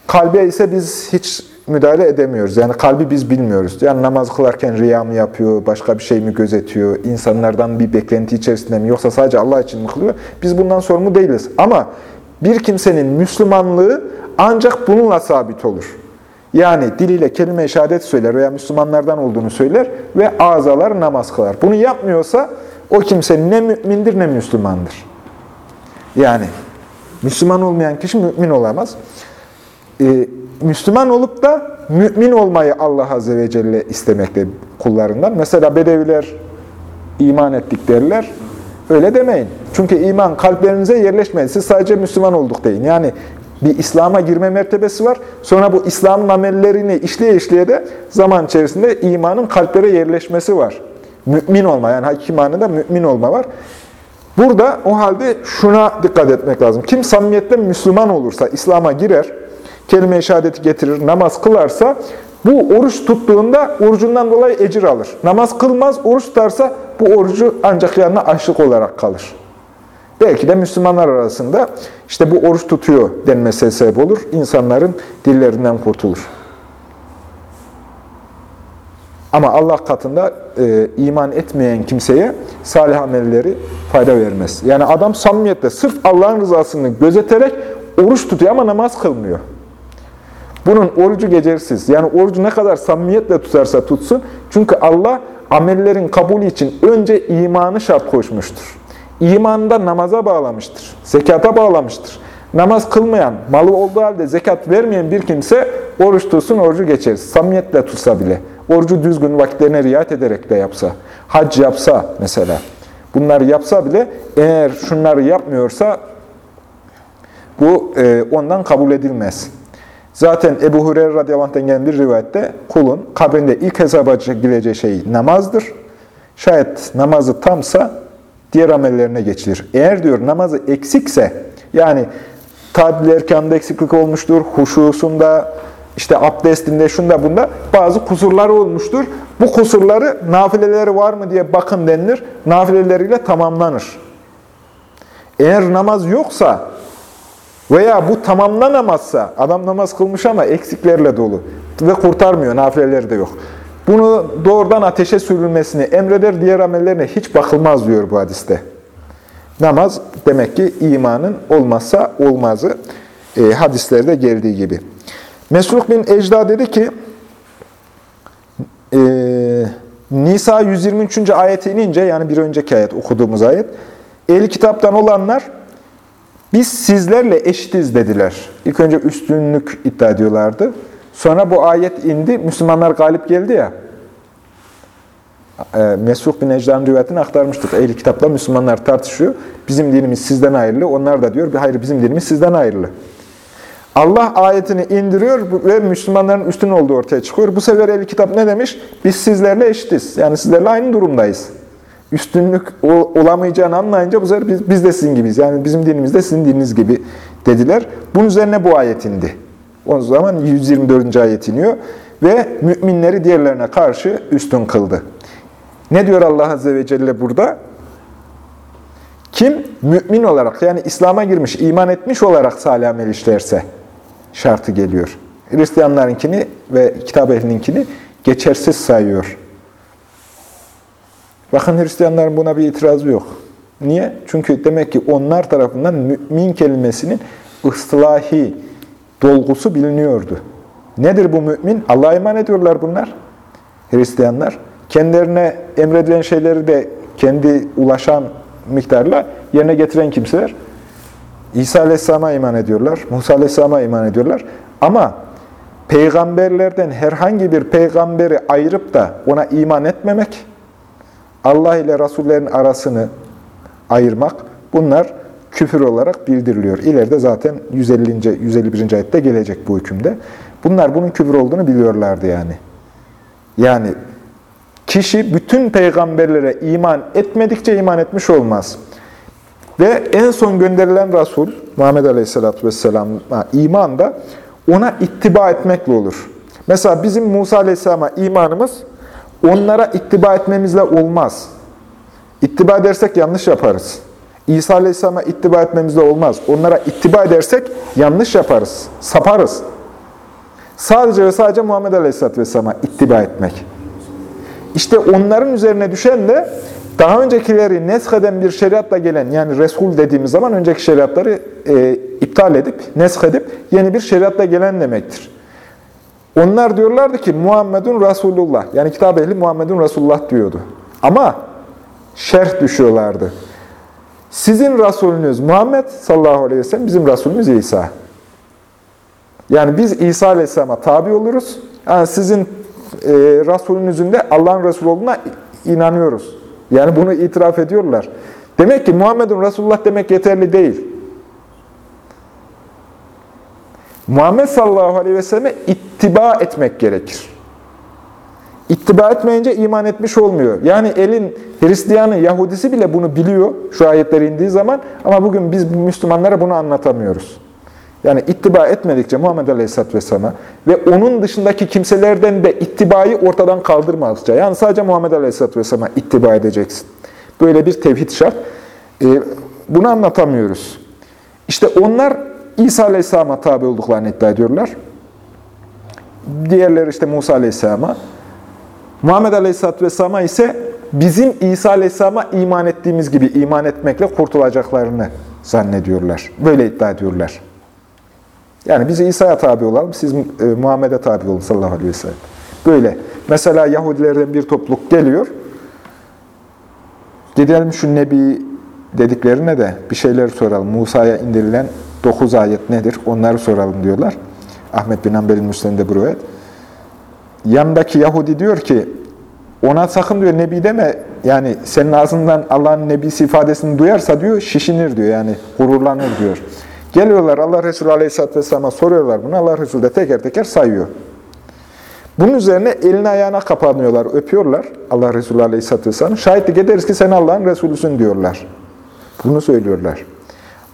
Kalbe ise biz hiç müdahale edemiyoruz. Yani kalbi biz bilmiyoruz. Yani namaz kılarken riya mı yapıyor, başka bir şey mi gözetiyor, insanlardan bir beklenti içerisinde mi yoksa sadece Allah için mi kılıyor? Biz bundan sorumlu değiliz. Ama bir kimsenin Müslümanlığı ancak bununla sabit olur. Yani diliyle kelime-i şehadet söyler veya Müslümanlardan olduğunu söyler ve azalar namaz kılar. Bunu yapmıyorsa o kimse ne mümindir ne Müslümandır. Yani Müslüman olmayan kişi mümin olamaz. Ee, Müslüman olup da mümin olmayı Allah Azze ve Celle istemekte kullarından. Mesela Bedeviler iman ettik derler. Öyle demeyin. Çünkü iman kalplerinize yerleşmedi. Siz sadece Müslüman olduk deyin. Yani bir İslam'a girme mertebesi var. Sonra bu İslam'ın amellerini işleye işleye de zaman içerisinde imanın kalplere yerleşmesi var. Mümin olma yani hakiki manada mümin olma var. Burada o halde şuna dikkat etmek lazım. Kim samimiyetle Müslüman olursa, İslam'a girer, kelime-i şehadeti getirir, namaz kılarsa bu oruç tuttuğunda orucundan dolayı ecir alır. Namaz kılmaz, oruç tutarsa bu orucu ancak yanına açlık olarak kalır. Belki de Müslümanlar arasında işte bu oruç tutuyor denmesi sebep olur. İnsanların dillerinden kurtulur. Ama Allah katında e, iman etmeyen kimseye salih amelleri fayda vermez. Yani adam samimiyetle sırf Allah'ın rızasını gözeterek oruç tutuyor ama namaz kılmıyor. Bunun orucu geçersiz. Yani orucu ne kadar samimiyetle tutarsa tutsun. Çünkü Allah amellerin kabulü için önce imanı şart koşmuştur. İmanını da namaza bağlamıştır. Zekata bağlamıştır. Namaz kılmayan, malı olduğu halde zekat vermeyen bir kimse oruç tutsun, orucu geçer. Samimiyetle tutsa bile. Orucu düzgün vakitlerine riayet ederek de yapsa. Hac yapsa mesela. Bunları yapsa bile eğer şunları yapmıyorsa bu e, ondan kabul edilmez. Zaten Ebu Hureyre radıyallahu anh'tan gelen bir rivayette kulun kabrinde ilk hesaba çekileceği şey namazdır. Şayet namazı tamsa diğer amellerine geçilir. Eğer diyor namazı eksikse yani tadil erkanında eksiklik olmuştur, huşusunda, işte abdestinde, şunda bunda bazı kusurları olmuştur. Bu kusurları nafileleri var mı diye bakın denilir. Nafileleriyle tamamlanır. Eğer namaz yoksa veya bu tamamlanamazsa, adam namaz kılmış ama eksiklerle dolu ve kurtarmıyor, nafileleri de yok. Bunu doğrudan ateşe sürülmesini emreder, diğer amellerine hiç bakılmaz diyor bu hadiste. Namaz demek ki imanın olmazsa olmazı e, hadislerde geldiği gibi. Mesruk bin Ecda dedi ki, e, Nisa 123. ayeti inince, yani bir önceki ayet okuduğumuz ayet, ehli kitaptan olanlar, biz sizlerle eşitiz dediler. İlk önce üstünlük iddia ediyorlardı. Sonra bu ayet indi, Müslümanlar galip geldi ya. E, Mesruh bin Ecda'nın rivayetini aktarmıştık. Ehli kitapla Müslümanlar tartışıyor. Bizim dinimiz sizden ayrılı. Onlar da diyor, hayır bizim dinimiz sizden ayrılı. Allah ayetini indiriyor ve Müslümanların üstün olduğu ortaya çıkıyor. Bu sefer ehli kitap ne demiş? Biz sizlerle eşitiz. Yani sizlerle aynı durumdayız. Üstünlük olamayacağını anlayınca bu sefer biz, biz de sizin gibiyiz. Yani bizim dinimiz de sizin dininiz gibi dediler. Bunun üzerine bu ayet indi. O zaman 124. ayet iniyor ve müminleri diğerlerine karşı üstün kıldı. Ne diyor Allah Azze ve Celle burada? Kim mümin olarak yani İslam'a girmiş, iman etmiş olarak salih amel işlerse şartı geliyor. Hristiyanlarınkini ve kitap ehlininkini geçersiz sayıyor. Bakın Hristiyanların buna bir itirazı yok. Niye? Çünkü demek ki onlar tarafından mümin kelimesinin ıslahi dolgusu biliniyordu. Nedir bu mümin? Allah'a iman ediyorlar bunlar. Hristiyanlar. Kendilerine emredilen şeyleri de kendi ulaşan miktarla yerine getiren kimseler. İsa Aleyhisselam'a iman ediyorlar. Musa Aleyhisselam'a iman ediyorlar. Ama peygamberlerden herhangi bir peygamberi ayırıp da ona iman etmemek, Allah ile Resullerin arasını ayırmak, bunlar küfür olarak bildiriliyor. İleride zaten 150. 151. ayette gelecek bu hükümde. Bunlar bunun küfür olduğunu biliyorlardı yani. Yani kişi bütün peygamberlere iman etmedikçe iman etmiş olmaz. Ve en son gönderilen Resul, Muhammed Aleyhisselatü Vesselam'a iman da ona ittiba etmekle olur. Mesela bizim Musa Aleyhisselam'a imanımız onlara ittiba etmemizle olmaz. İttiba edersek yanlış yaparız. İsa Aleyhisselam'a ittiba etmemizle olmaz. Onlara ittiba edersek yanlış yaparız, saparız. Sadece ve sadece Muhammed Aleyhisselatü Vesselam'a ittiba etmek. İşte onların üzerine düşen de daha öncekileri nesheden bir şeriatla gelen, yani Resul dediğimiz zaman önceki şeriatları e, iptal edip, neshedip yeni bir şeriatla gelen demektir. Onlar diyorlardı ki Muhammedun Resulullah, yani kitap ehli Muhammedun Resulullah diyordu. Ama şerh düşüyorlardı. Sizin Resulünüz Muhammed sallallahu aleyhi ve sellem, bizim Resulümüz İsa. Yani biz İsa aleyhisselama tabi oluruz. Yani sizin e, Resulünüzün de Allah'ın Resulü olduğuna inanıyoruz. Yani bunu itiraf ediyorlar. Demek ki Muhammedun Resulullah demek yeterli değil. Muhammed sallallahu aleyhi ve selleme ittiba etmek gerekir. İttiba etmeyince iman etmiş olmuyor. Yani elin Hristiyanı, Yahudisi bile bunu biliyor şu ayetler indiği zaman ama bugün biz Müslümanlara bunu anlatamıyoruz. Yani ittiba etmedikçe Muhammed Aleyhisselatü Vesselam'a ve onun dışındaki kimselerden de ittibayı ortadan kaldırmadıkça, yani sadece Muhammed Aleyhisselatü Vesselam'a ittiba edeceksin. Böyle bir tevhid şart. Ee, bunu anlatamıyoruz. İşte onlar İsa Aleyhisselam'a tabi olduklarını iddia ediyorlar. Diğerleri işte Musa Aleyhisselam'a. Muhammed Aleyhisselatü Vesselam'a ise bizim İsa Aleyhisselam'a iman ettiğimiz gibi iman etmekle kurtulacaklarını zannediyorlar. Böyle iddia ediyorlar. Yani biz İsa'ya tabi olalım, siz e, Muhammed'e tabi olun sallallahu aleyhi ve sellem. Böyle. Mesela Yahudilerden bir topluluk geliyor. Gidelim şu Nebi dediklerine de bir şeyler soralım. Musa'ya indirilen 9 ayet nedir? Onları soralım diyorlar. Ahmet bin Hanbel'in Müslim'de bu rivayet. Yanındaki Yahudi diyor ki, ona sakın diyor Nebi deme, yani senin ağzından Allah'ın Nebisi ifadesini duyarsa diyor, şişinir diyor, yani gururlanır diyor. Geliyorlar Allah Resulü Aleyhisselatü Vesselam'a soruyorlar bunu. Allah Resulü de teker teker sayıyor. Bunun üzerine elini ayağına kapanıyorlar, öpüyorlar Allah Resulü Aleyhisselatü Vesselam. Şahitlik ederiz ki sen Allah'ın Resulüsün diyorlar. Bunu söylüyorlar.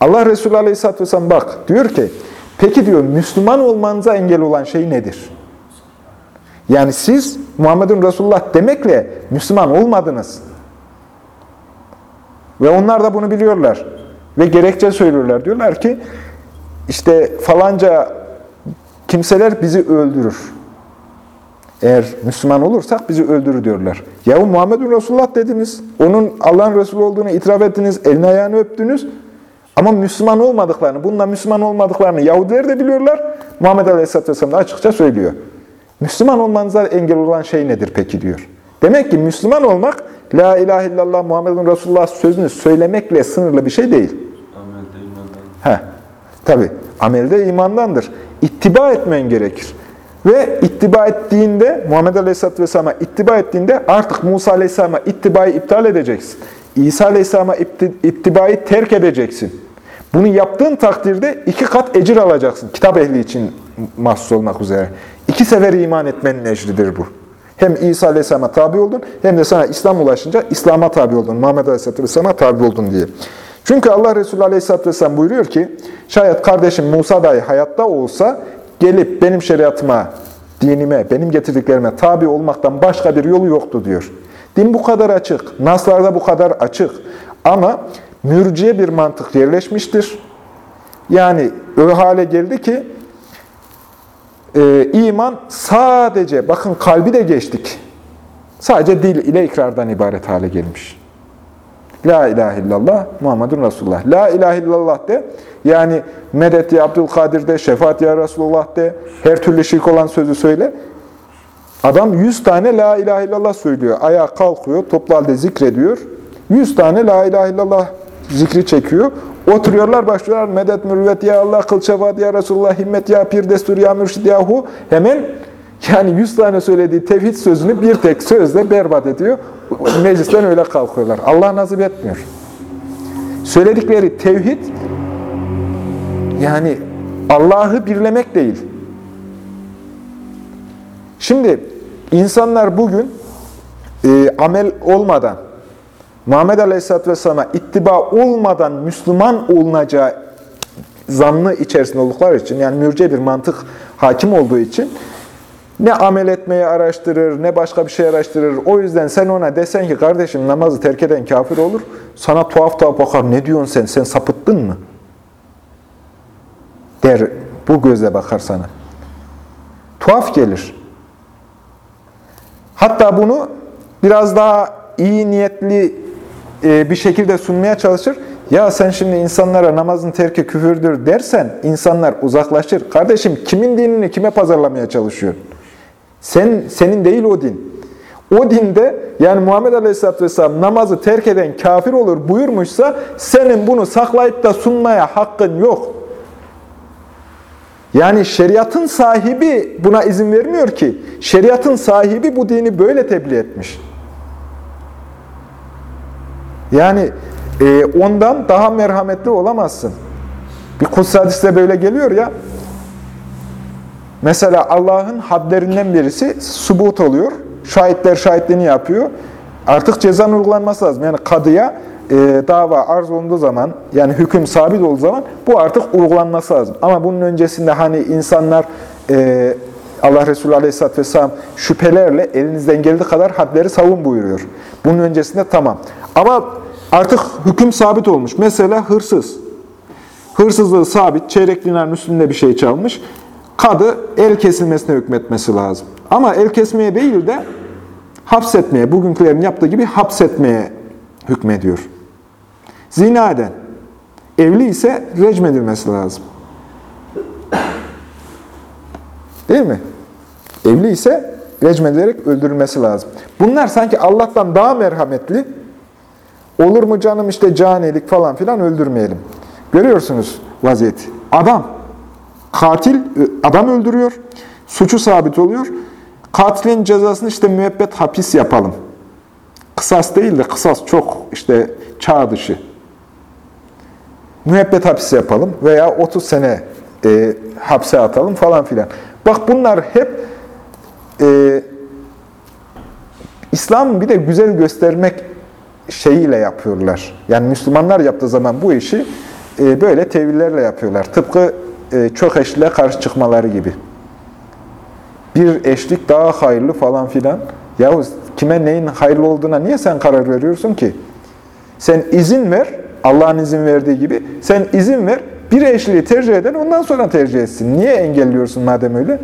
Allah Resulü Aleyhisselatü Vesselam bak diyor ki, peki diyor Müslüman olmanıza engel olan şey nedir? Yani siz Muhammedun Resulullah demekle Müslüman olmadınız. Ve onlar da bunu biliyorlar. Ve gerekçe söylüyorlar. Diyorlar ki işte falanca kimseler bizi öldürür. Eğer Müslüman olursak bizi öldürür diyorlar. Yahu Muhammedun Resulullah dediniz. Onun Allah'ın Resulü olduğunu itiraf ettiniz. Elini ayağını öptünüz. Ama Müslüman olmadıklarını, bununla Müslüman olmadıklarını Yahudiler de biliyorlar. Muhammed Aleyhisselatü Vesselam da açıkça söylüyor. Müslüman olmanıza engel olan şey nedir peki diyor. Demek ki Müslüman olmak, La ilahe illallah Muhammedun Resulullah sözünü söylemekle sınırlı bir şey değil. Amelde imandan. He, tabi. Amelde imandandır. İttiba etmen gerekir. Ve ittiba ettiğinde, Muhammed Aleyhisselatü Vesselam'a ittiba ettiğinde artık Musa Aleyhisselam'a ittibayı iptal edeceksin. İsa Aleyhisselam'a ittibayı terk edeceksin. Bunu yaptığın takdirde iki kat ecir alacaksın. Kitap ehli için mahsus olmak üzere. İki sefer iman etmenin ecridir bu. Hem İsa Aleyhisselam'a tabi oldun, hem de sana İslam ulaşınca İslam'a tabi oldun. Muhammed Aleyhisselatü Vesselam'a tabi oldun diye. Çünkü Allah Resulü Aleyhisselatü Vesselam buyuruyor ki, şayet kardeşim Musa dahi hayatta olsa, gelip benim şeriatıma, dinime, benim getirdiklerime tabi olmaktan başka bir yolu yoktu diyor. Din bu kadar açık, naslarda bu kadar açık. Ama mürciye bir mantık yerleşmiştir. Yani öyle hale geldi ki, e, iman sadece, bakın kalbi de geçtik, sadece dil ile ikrardan ibaret hale gelmiş. La ilahe illallah Muhammedun Resulullah. La ilahe illallah de. Yani medet ya Abdülkadir de, şefaat ya Resulullah de. Her türlü şirk olan sözü söyle. Adam 100 tane la ilahe illallah söylüyor. Ayağa kalkıyor, toplu halde zikrediyor. 100 tane la ilahe illallah zikri çekiyor. Oturuyorlar, başlıyorlar. Medet mürüvvet ya Allah, kıl şefaat ya Resulullah, himmet ya pir, destur ya mürşid yahu. Hemen yani 100 tane söylediği tevhid sözünü bir tek sözle berbat ediyor. Meclisten öyle kalkıyorlar. Allah nasip etmiyor. Söyledikleri tevhid yani Allah'ı birlemek değil. Şimdi insanlar bugün e, amel olmadan, Muhammed Aleyhisselatü Vesselam'a ittiba olmadan Müslüman olunacağı zannı içerisinde oldukları için, yani mürce bir mantık hakim olduğu için ne amel etmeyi araştırır, ne başka bir şey araştırır. O yüzden sen ona desen ki kardeşim namazı terk eden kafir olur, sana tuhaf tuhaf bakar, ne diyorsun sen, sen sapıttın mı? Der, bu gözle bakar sana. Tuhaf gelir. Hatta bunu biraz daha iyi niyetli bir şekilde sunmaya çalışır. Ya sen şimdi insanlara namazın terki küfürdür dersen insanlar uzaklaşır. Kardeşim kimin dinini kime pazarlamaya çalışıyorsun? Sen, senin değil o din. O dinde yani Muhammed Aleyhisselatü Vesselam namazı terk eden kafir olur buyurmuşsa senin bunu saklayıp da sunmaya hakkın yok. Yani şeriatın sahibi buna izin vermiyor ki. Şeriatın sahibi bu dini böyle tebliğ etmiş. Yani e, ondan daha merhametli olamazsın. Bir kutsal hadiste böyle geliyor ya. Mesela Allah'ın hadlerinden birisi subut oluyor. Şahitler şahitliğini yapıyor. Artık cezanın uygulanması lazım. Yani kadıya e, dava arz olunduğu zaman, yani hüküm sabit olduğu zaman bu artık uygulanması lazım. Ama bunun öncesinde hani insanlar e, Allah Resulü Aleyhisselatü Vesselam şüphelerle elinizden geldiği kadar hadleri savun buyuruyor. Bunun öncesinde tamam. Ama artık hüküm sabit olmuş. Mesela hırsız. Hırsızlığı sabit, çeyrek dinarin üstünde bir şey çalmış. Kadı el kesilmesine hükmetmesi lazım. Ama el kesmeye değil de hapsetmeye, bugünkülerin yaptığı gibi hapsetmeye hükmediyor. Zina eden, evli ise recm edilmesi lazım. Değil mi? Evli ise recm edilerek öldürülmesi lazım. Bunlar sanki Allah'tan daha merhametli. Olur mu canım işte canilik falan filan öldürmeyelim. Görüyorsunuz vaziyeti. Adam, katil adam öldürüyor. Suçu sabit oluyor. Katilin cezasını işte müebbet hapis yapalım. Kısas değil de kısas çok işte çağ dışı. Müebbet hapis yapalım veya 30 sene e, hapse atalım falan filan. Bak bunlar hep e, İslam bir de güzel göstermek şeyiyle yapıyorlar. Yani Müslümanlar yaptığı zaman bu işi e, böyle tevillerle yapıyorlar. Tıpkı e, çok eşliğe karşı çıkmaları gibi. Bir eşlik daha hayırlı falan filan. Yahu kime neyin hayırlı olduğuna niye sen karar veriyorsun ki? Sen izin ver, Allah'ın izin verdiği gibi. Sen izin ver, bir eşliği tercih eden ondan sonra tercih etsin. Niye engelliyorsun madem öyle?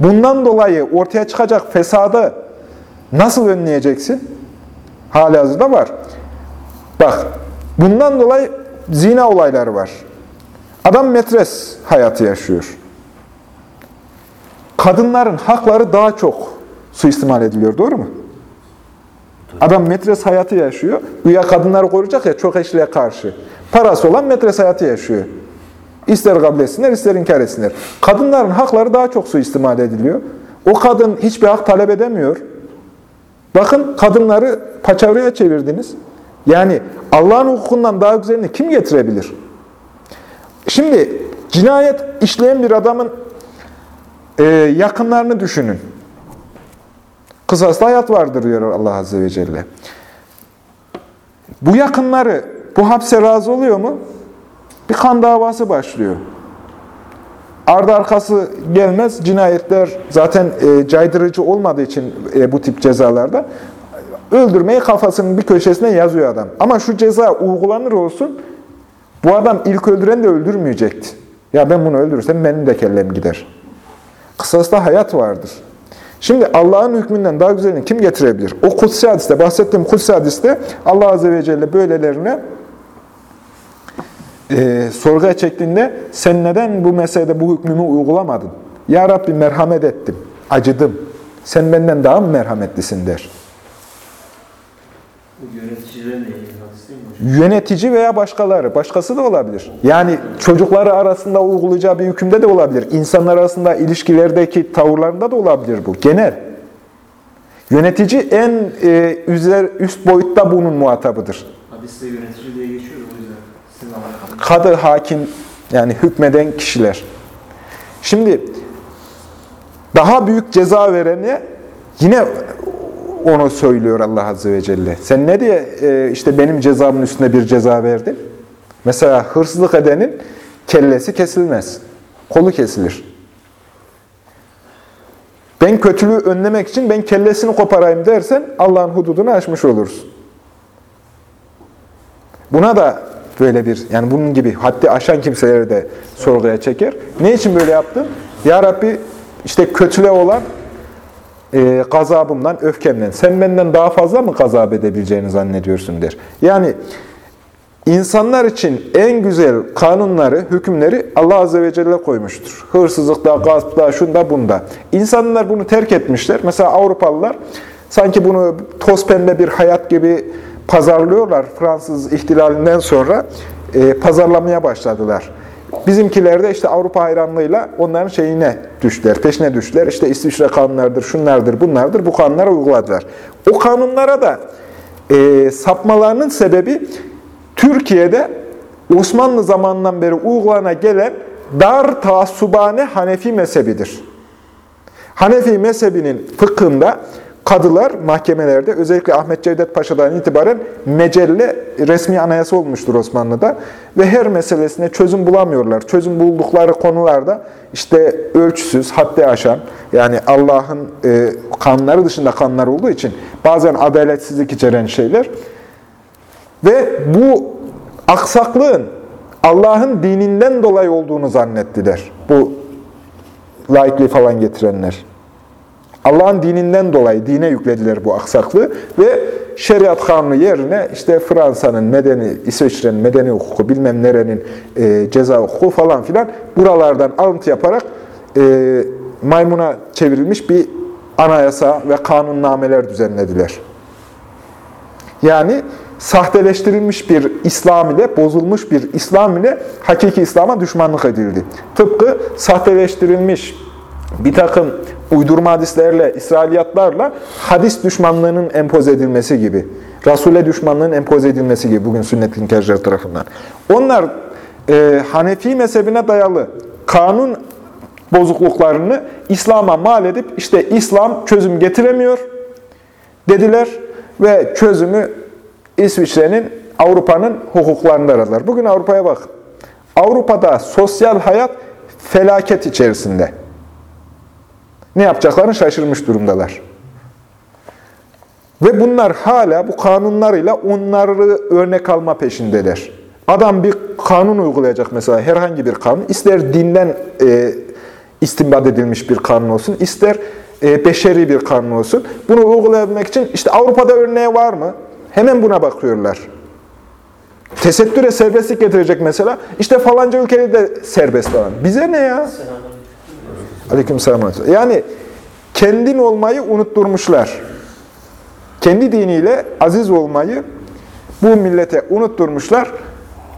Bundan dolayı ortaya çıkacak fesadı nasıl önleyeceksin? Halihazırda var. Bak, bundan dolayı zina olayları var. Adam metres hayatı yaşıyor. Kadınların hakları daha çok suistimal ediliyor, doğru mu? Adam metres hayatı yaşıyor. Güya kadınları koruyacak ya çok eşliğe karşı. Parası olan metres hayatı yaşıyor. İster kabul etsinler, ister inkar etsinler. Kadınların hakları daha çok suistimal ediliyor. O kadın hiçbir hak talep edemiyor. Bakın kadınları paçavraya çevirdiniz. Yani Allah'ın hukukundan daha güzelini kim getirebilir? Şimdi cinayet işleyen bir adamın e, yakınlarını düşünün. Kısaslı hayat vardır diyor Allah Azze ve Celle. Bu yakınları bu hapse razı oluyor mu? Bir kan davası başlıyor. Ardı arkası gelmez. Cinayetler zaten e, caydırıcı olmadığı için e, bu tip cezalarda öldürmeyi kafasının bir köşesine yazıyor adam. Ama şu ceza uygulanır olsun, bu adam ilk öldüren de öldürmeyecekti. Ya ben bunu öldürürsem benim de kellem gider. Kısasta hayat vardır. Şimdi Allah'ın hükmünden daha güzelini kim getirebilir? O kutsi hadiste, bahsettiğim kutsi hadiste Allah Azze ve Celle böylelerine e, sorguya çektiğinde sen neden bu meselede bu hükmümü uygulamadın? Ya Rabbi merhamet ettim, acıdım. Sen benden daha mı merhametlisin der. Yönetici veya başkaları, başkası da olabilir. Yani çocukları arasında uygulayacağı bir hükümde de olabilir. İnsanlar arasında ilişkilerdeki tavırlarında da olabilir bu. Genel. Yönetici en e, üzer, üst boyutta bunun muhatabıdır. Hadiste yönetici diye geçiyor da o yüzden sizin alakanız. Kadı, hakim yani hükmeden kişiler. Şimdi daha büyük ceza verene yine onu söylüyor Allah Azze ve Celle. Sen ne diye e, işte benim cezamın üstünde bir ceza verdin? Mesela hırsızlık edenin kellesi kesilmez. Kolu kesilir. Ben kötülüğü önlemek için ben kellesini koparayım dersen Allah'ın hududunu aşmış olursun. Buna da böyle bir, yani bunun gibi haddi aşan kimseleri de sorguya çeker. Ne için böyle yaptın? Ya Rabbi işte kötüle olan e, gazabımdan, öfkemden, sen benden daha fazla mı gazap edebileceğini zannediyorsun der. Yani insanlar için en güzel kanunları, hükümleri Allah Azze ve Celle koymuştur. Hırsızlıkta, gaspta, şunda, bunda. İnsanlar bunu terk etmişler. Mesela Avrupalılar sanki bunu toz pembe bir hayat gibi pazarlıyorlar. Fransız ihtilalinden sonra e, pazarlamaya başladılar. Bizimkiler de işte Avrupa hayranlığıyla onların şeyine düştüler, peşine düştüler. İşte İsviçre kanunlardır, şunlardır, bunlardır. Bu kanunları uyguladılar. O kanunlara da e, sapmalarının sebebi Türkiye'de Osmanlı zamanından beri uygulana gelen dar taassubane Hanefi mezhebidir. Hanefi mezhebinin fıkhında kadılar mahkemelerde özellikle Ahmet Cevdet Paşa'dan itibaren mecelle resmi anayasa olmuştur Osmanlı'da ve her meselesine çözüm bulamıyorlar. Çözüm buldukları konularda işte ölçüsüz, haddi aşan yani Allah'ın e, kanunları dışında kanunlar olduğu için bazen adaletsizlik içeren şeyler ve bu aksaklığın Allah'ın dininden dolayı olduğunu zannettiler. Bu laikliği falan getirenler. Allah'ın dininden dolayı dine yüklediler bu aksaklığı ve şeriat kanunu yerine işte Fransa'nın medeni, İsveçre'nin medeni hukuku, bilmem nerenin e, ceza hukuku falan filan buralardan alıntı yaparak e, maymuna çevrilmiş bir anayasa ve kanunnameler düzenlediler. Yani sahteleştirilmiş bir İslam ile, bozulmuş bir İslam ile hakiki İslam'a düşmanlık edildi. Tıpkı sahteleştirilmiş bir takım uydurma hadislerle, İsrailiyatlarla hadis düşmanlığının empoze edilmesi gibi, Resul'e düşmanlığın empoze edilmesi gibi bugün sünnet inkarcıları tarafından. Onlar e, Hanefi mezhebine dayalı kanun bozukluklarını İslam'a mal edip işte İslam çözüm getiremiyor dediler ve çözümü İsviçre'nin, Avrupa'nın hukuklarında aradılar. Bugün Avrupa'ya bak. Avrupa'da sosyal hayat felaket içerisinde. Ne yapacaklarını şaşırmış durumdalar. Ve bunlar hala bu kanunlarıyla onları örnek alma peşindeler. Adam bir kanun uygulayacak mesela herhangi bir kanun. ister dinden e, istinbat edilmiş bir kanun olsun, ister e, beşeri bir kanun olsun. Bunu uygulayabilmek için işte Avrupa'da örneği var mı? Hemen buna bakıyorlar. Tesettüre serbestlik getirecek mesela. İşte falanca ülkede de serbest falan. Bize ne ya? Aleykümselam. Yani kendin olmayı unutturmuşlar. Kendi diniyle aziz olmayı bu millete unutturmuşlar.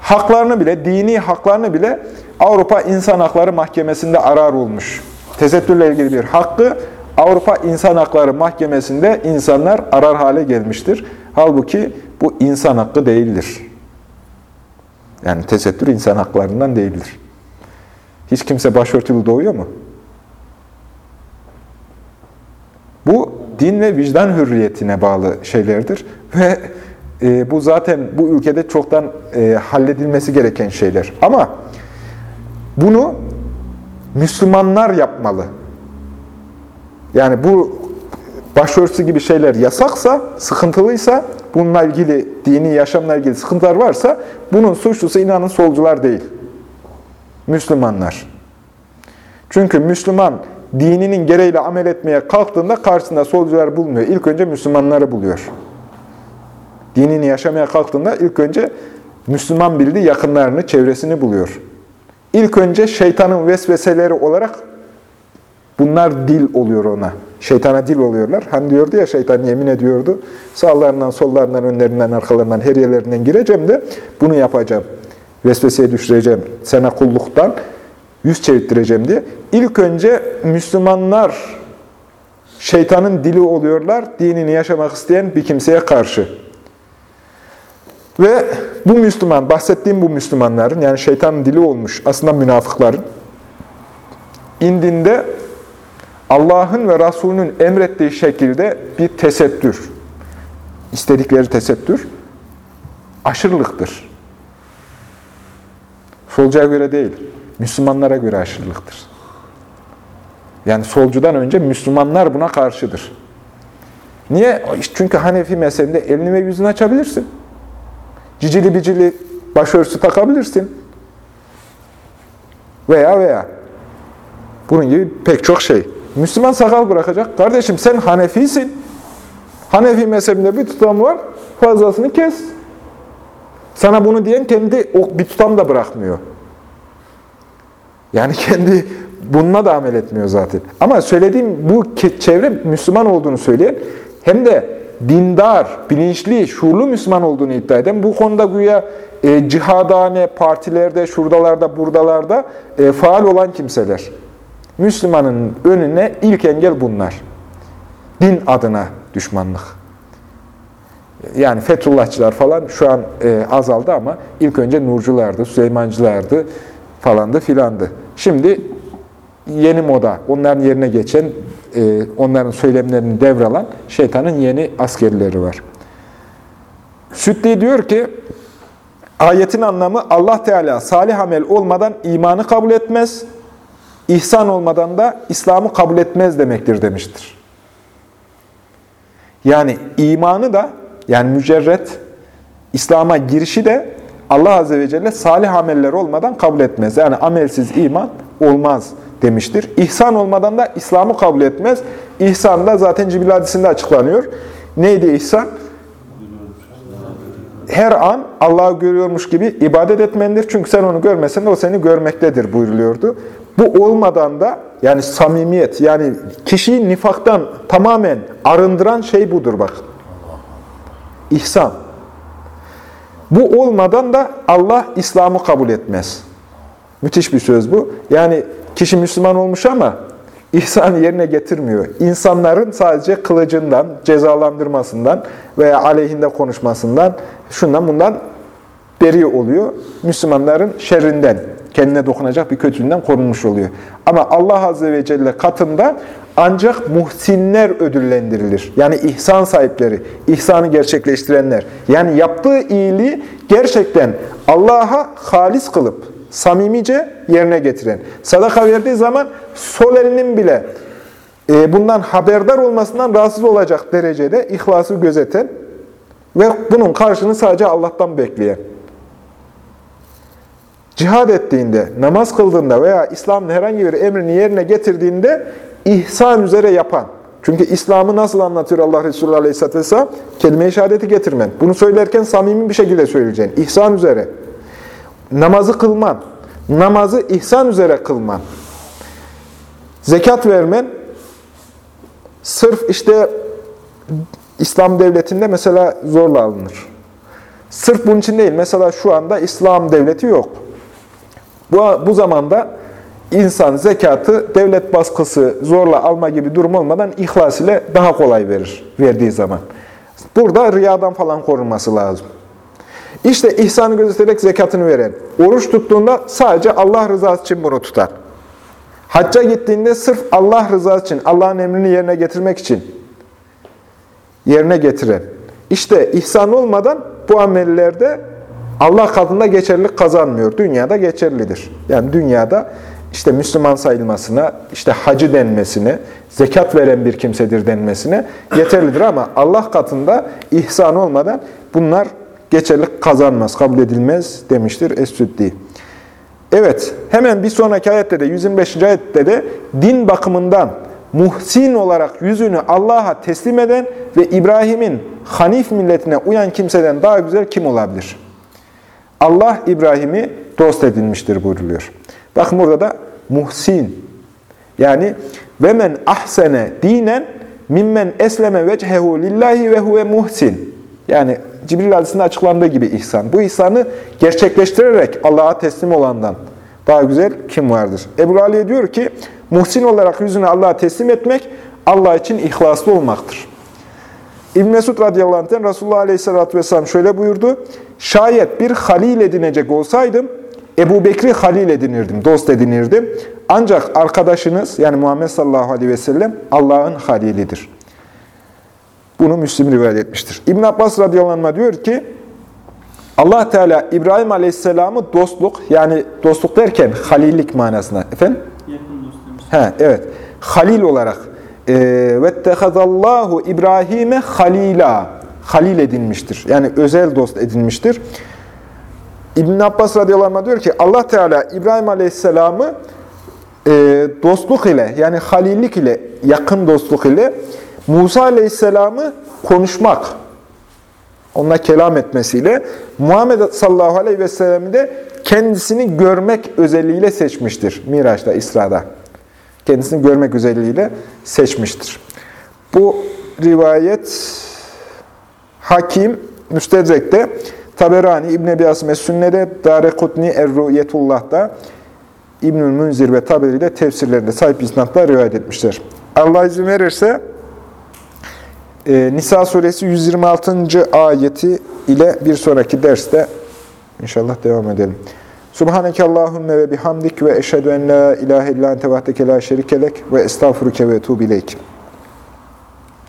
Haklarını bile, dini haklarını bile Avrupa İnsan Hakları Mahkemesi'nde arar olmuş. Tesettürle ilgili bir hakkı Avrupa İnsan Hakları Mahkemesi'nde insanlar arar hale gelmiştir. Halbuki bu insan hakkı değildir. Yani tesettür insan haklarından değildir. Hiç kimse başörtülü doğuyor mu? Bu din ve vicdan hürriyetine bağlı şeylerdir. Ve e, bu zaten bu ülkede çoktan e, halledilmesi gereken şeyler. Ama bunu Müslümanlar yapmalı. Yani bu başörtüsü gibi şeyler yasaksa, sıkıntılıysa, bununla ilgili, dini yaşamla ilgili sıkıntılar varsa, bunun suçlusu inanın solcular değil. Müslümanlar. Çünkü Müslüman dininin gereğiyle amel etmeye kalktığında karşısında solcular bulmuyor. İlk önce Müslümanları buluyor. Dinini yaşamaya kalktığında ilk önce Müslüman bildiği yakınlarını, çevresini buluyor. İlk önce şeytanın vesveseleri olarak bunlar dil oluyor ona. Şeytana dil oluyorlar. Hani diyordu ya şeytan yemin ediyordu. Sağlarından, sollarından, önlerinden, arkalarından, her yerlerinden gireceğim de bunu yapacağım. Vesveseye düşüreceğim. Sana kulluktan yüz çevirttireceğim diye. İlk önce Müslümanlar şeytanın dili oluyorlar. Dinini yaşamak isteyen bir kimseye karşı. Ve bu Müslüman, bahsettiğim bu Müslümanların, yani şeytanın dili olmuş aslında münafıkların, indinde Allah'ın ve Resulünün emrettiği şekilde bir tesettür, istedikleri tesettür, aşırılıktır. Solcuya göre değil, Müslümanlara göre aşırılıktır. Yani solcudan önce Müslümanlar buna karşıdır. Niye? Çünkü Hanefi mezhebinde elini ve yüzünü açabilirsin. Cicili bicili başörtüsü takabilirsin. Veya veya. Bunun gibi pek çok şey. Müslüman sakal bırakacak. Kardeşim sen Hanefisin. Hanefi mezhebinde bir tutam var. Fazlasını kes. Sana bunu diyen kendi o bir tutam da bırakmıyor. Yani kendi bununla da amel etmiyor zaten. Ama söylediğim bu çevre Müslüman olduğunu söyleyen hem de dindar, bilinçli, şuurlu Müslüman olduğunu iddia eden, bu konuda güya e, cihadane partilerde, şuradalarda, buradalarda e, faal olan kimseler. Müslümanın önüne ilk engel bunlar. Din adına düşmanlık. Yani Fethullahçılar falan şu an e, azaldı ama ilk önce Nurculardı, Süleymancılardı falandı filandı. Şimdi yeni moda, onların yerine geçen, e, onların söylemlerini devralan şeytanın yeni askerleri var. Süddi diyor ki, ayetin anlamı Allah Teala salih amel olmadan imanı kabul etmez, ihsan olmadan da İslam'ı kabul etmez demektir demiştir. Yani imanı da, yani mücerret, İslam'a girişi de Allah Azze ve Celle salih ameller olmadan kabul etmez. Yani amelsiz iman olmaz demiştir. İhsan olmadan da İslam'ı kabul etmez. İhsan da zaten Cibril hadisinde açıklanıyor. Neydi ihsan? Her an Allah'ı görüyormuş gibi ibadet etmendir. Çünkü sen onu görmesen de o seni görmektedir buyuruluyordu. Bu olmadan da yani samimiyet, yani kişiyi nifaktan tamamen arındıran şey budur bak. İhsan. Bu olmadan da Allah İslam'ı kabul etmez. Müthiş bir söz bu. Yani kişi Müslüman olmuş ama ihsanı yerine getirmiyor. İnsanların sadece kılıcından, cezalandırmasından veya aleyhinde konuşmasından, şundan bundan beri oluyor. Müslümanların şerrinden, kendine dokunacak bir kötülüğünden korunmuş oluyor. Ama Allah Azze ve Celle katında ancak muhsinler ödüllendirilir. Yani ihsan sahipleri, ihsanı gerçekleştirenler. Yani yaptığı iyiliği gerçekten Allah'a halis kılıp, samimice yerine getiren. Sadaka verdiği zaman sol elinin bile e, bundan haberdar olmasından rahatsız olacak derecede ihlası gözeten ve bunun karşını sadece Allah'tan bekleyen. Cihad ettiğinde, namaz kıldığında veya İslam'ın herhangi bir emrini yerine getirdiğinde ihsan üzere yapan. Çünkü İslam'ı nasıl anlatıyor Allah Resulü Aleyhisselatü Vesselam? Kelime-i şehadeti getirmen. Bunu söylerken samimi bir şekilde söyleyeceksin. İhsan üzere. Namazı kılman. Namazı ihsan üzere kılman. Zekat vermen. Sırf işte İslam devletinde mesela zorla alınır. Sırf bunun için değil. Mesela şu anda İslam devleti yok. Bu, bu zamanda insan zekatı devlet baskısı zorla alma gibi durum olmadan ihlas ile daha kolay verir verdiği zaman. Burada riyadan falan korunması lazım. İşte ihsanı gözeterek zekatını veren, oruç tuttuğunda sadece Allah rızası için bunu tutar. Hacca gittiğinde sırf Allah rızası için, Allah'ın emrini yerine getirmek için yerine getiren. İşte ihsan olmadan bu amellerde Allah katında geçerlilik kazanmıyor. Dünyada geçerlidir. Yani dünyada işte Müslüman sayılmasına, işte hacı denmesine, zekat veren bir kimsedir denmesine yeterlidir ama Allah katında ihsan olmadan bunlar geçerlik kazanmaz, kabul edilmez demiştir Es-Süddi. Evet, hemen bir sonraki ayette de 125. ayette de din bakımından muhsin olarak yüzünü Allah'a teslim eden ve İbrahim'in Hanif milletine uyan kimseden daha güzel kim olabilir? Allah İbrahim'i dost edinmiştir buyruluyor. Bakın burada da muhsin. Yani ve men ahsene dinen mimmen esleme vechehu lillahi ve huve muhsin. Yani Cibril hadisinde açıklandığı gibi ihsan. Bu ihsanı gerçekleştirerek Allah'a teslim olandan daha güzel kim vardır? Ebu Ali diyor ki, muhsin olarak yüzünü Allah'a teslim etmek, Allah için ihlaslı olmaktır. İbn Mesud radıyallahu anh'ten Resulullah aleyhissalatü vesselam şöyle buyurdu. Şayet bir halil edinecek olsaydım, Ebu Bekri halil edinirdim, dost edinirdim. Ancak arkadaşınız, yani Muhammed sallallahu aleyhi ve sellem Allah'ın halilidir. Bunu Müslim rivayet etmiştir. İbn Abbas radıyallahu anh diyor ki, Allah Teala İbrahim Aleyhisselam'ı dostluk, yani dostluk derken halillik manasına. Efendim? Yakın dostumuz. He, evet. Halil olarak. E, Vettehazallahu İbrahim'e halila. Halil edinmiştir. Yani özel dost edinmiştir. İbn Abbas radıyallahu anh diyor ki Allah Teala İbrahim Aleyhisselam'ı e, dostluk ile yani halillik ile yakın dostluk ile Musa Aleyhisselam'ı konuşmak, onunla kelam etmesiyle Muhammed sallallahu aleyhi ve sellem'i de kendisini görmek özelliğiyle seçmiştir. Miraç'ta, İsra'da. Kendisini görmek özelliğiyle seçmiştir. Bu rivayet Hakim, Müstedrek'te, Taberani, İbn Ebi Asim Es-Sünne'de, Darekutni Er-Ru'yetullah'da, İbnül Münzir ve Taberi de tefsirlerinde sahip isnatlar rivayet etmişler. Allah izin verirse e, Nisa suresi 126. ayeti ile bir sonraki derste inşallah devam edelim. Subhaneke Allahümme ve bihamdik ve eşhedü en la ilahe illa ente vahdeke la şerikelek ve estağfuruke ve etubu ileyk.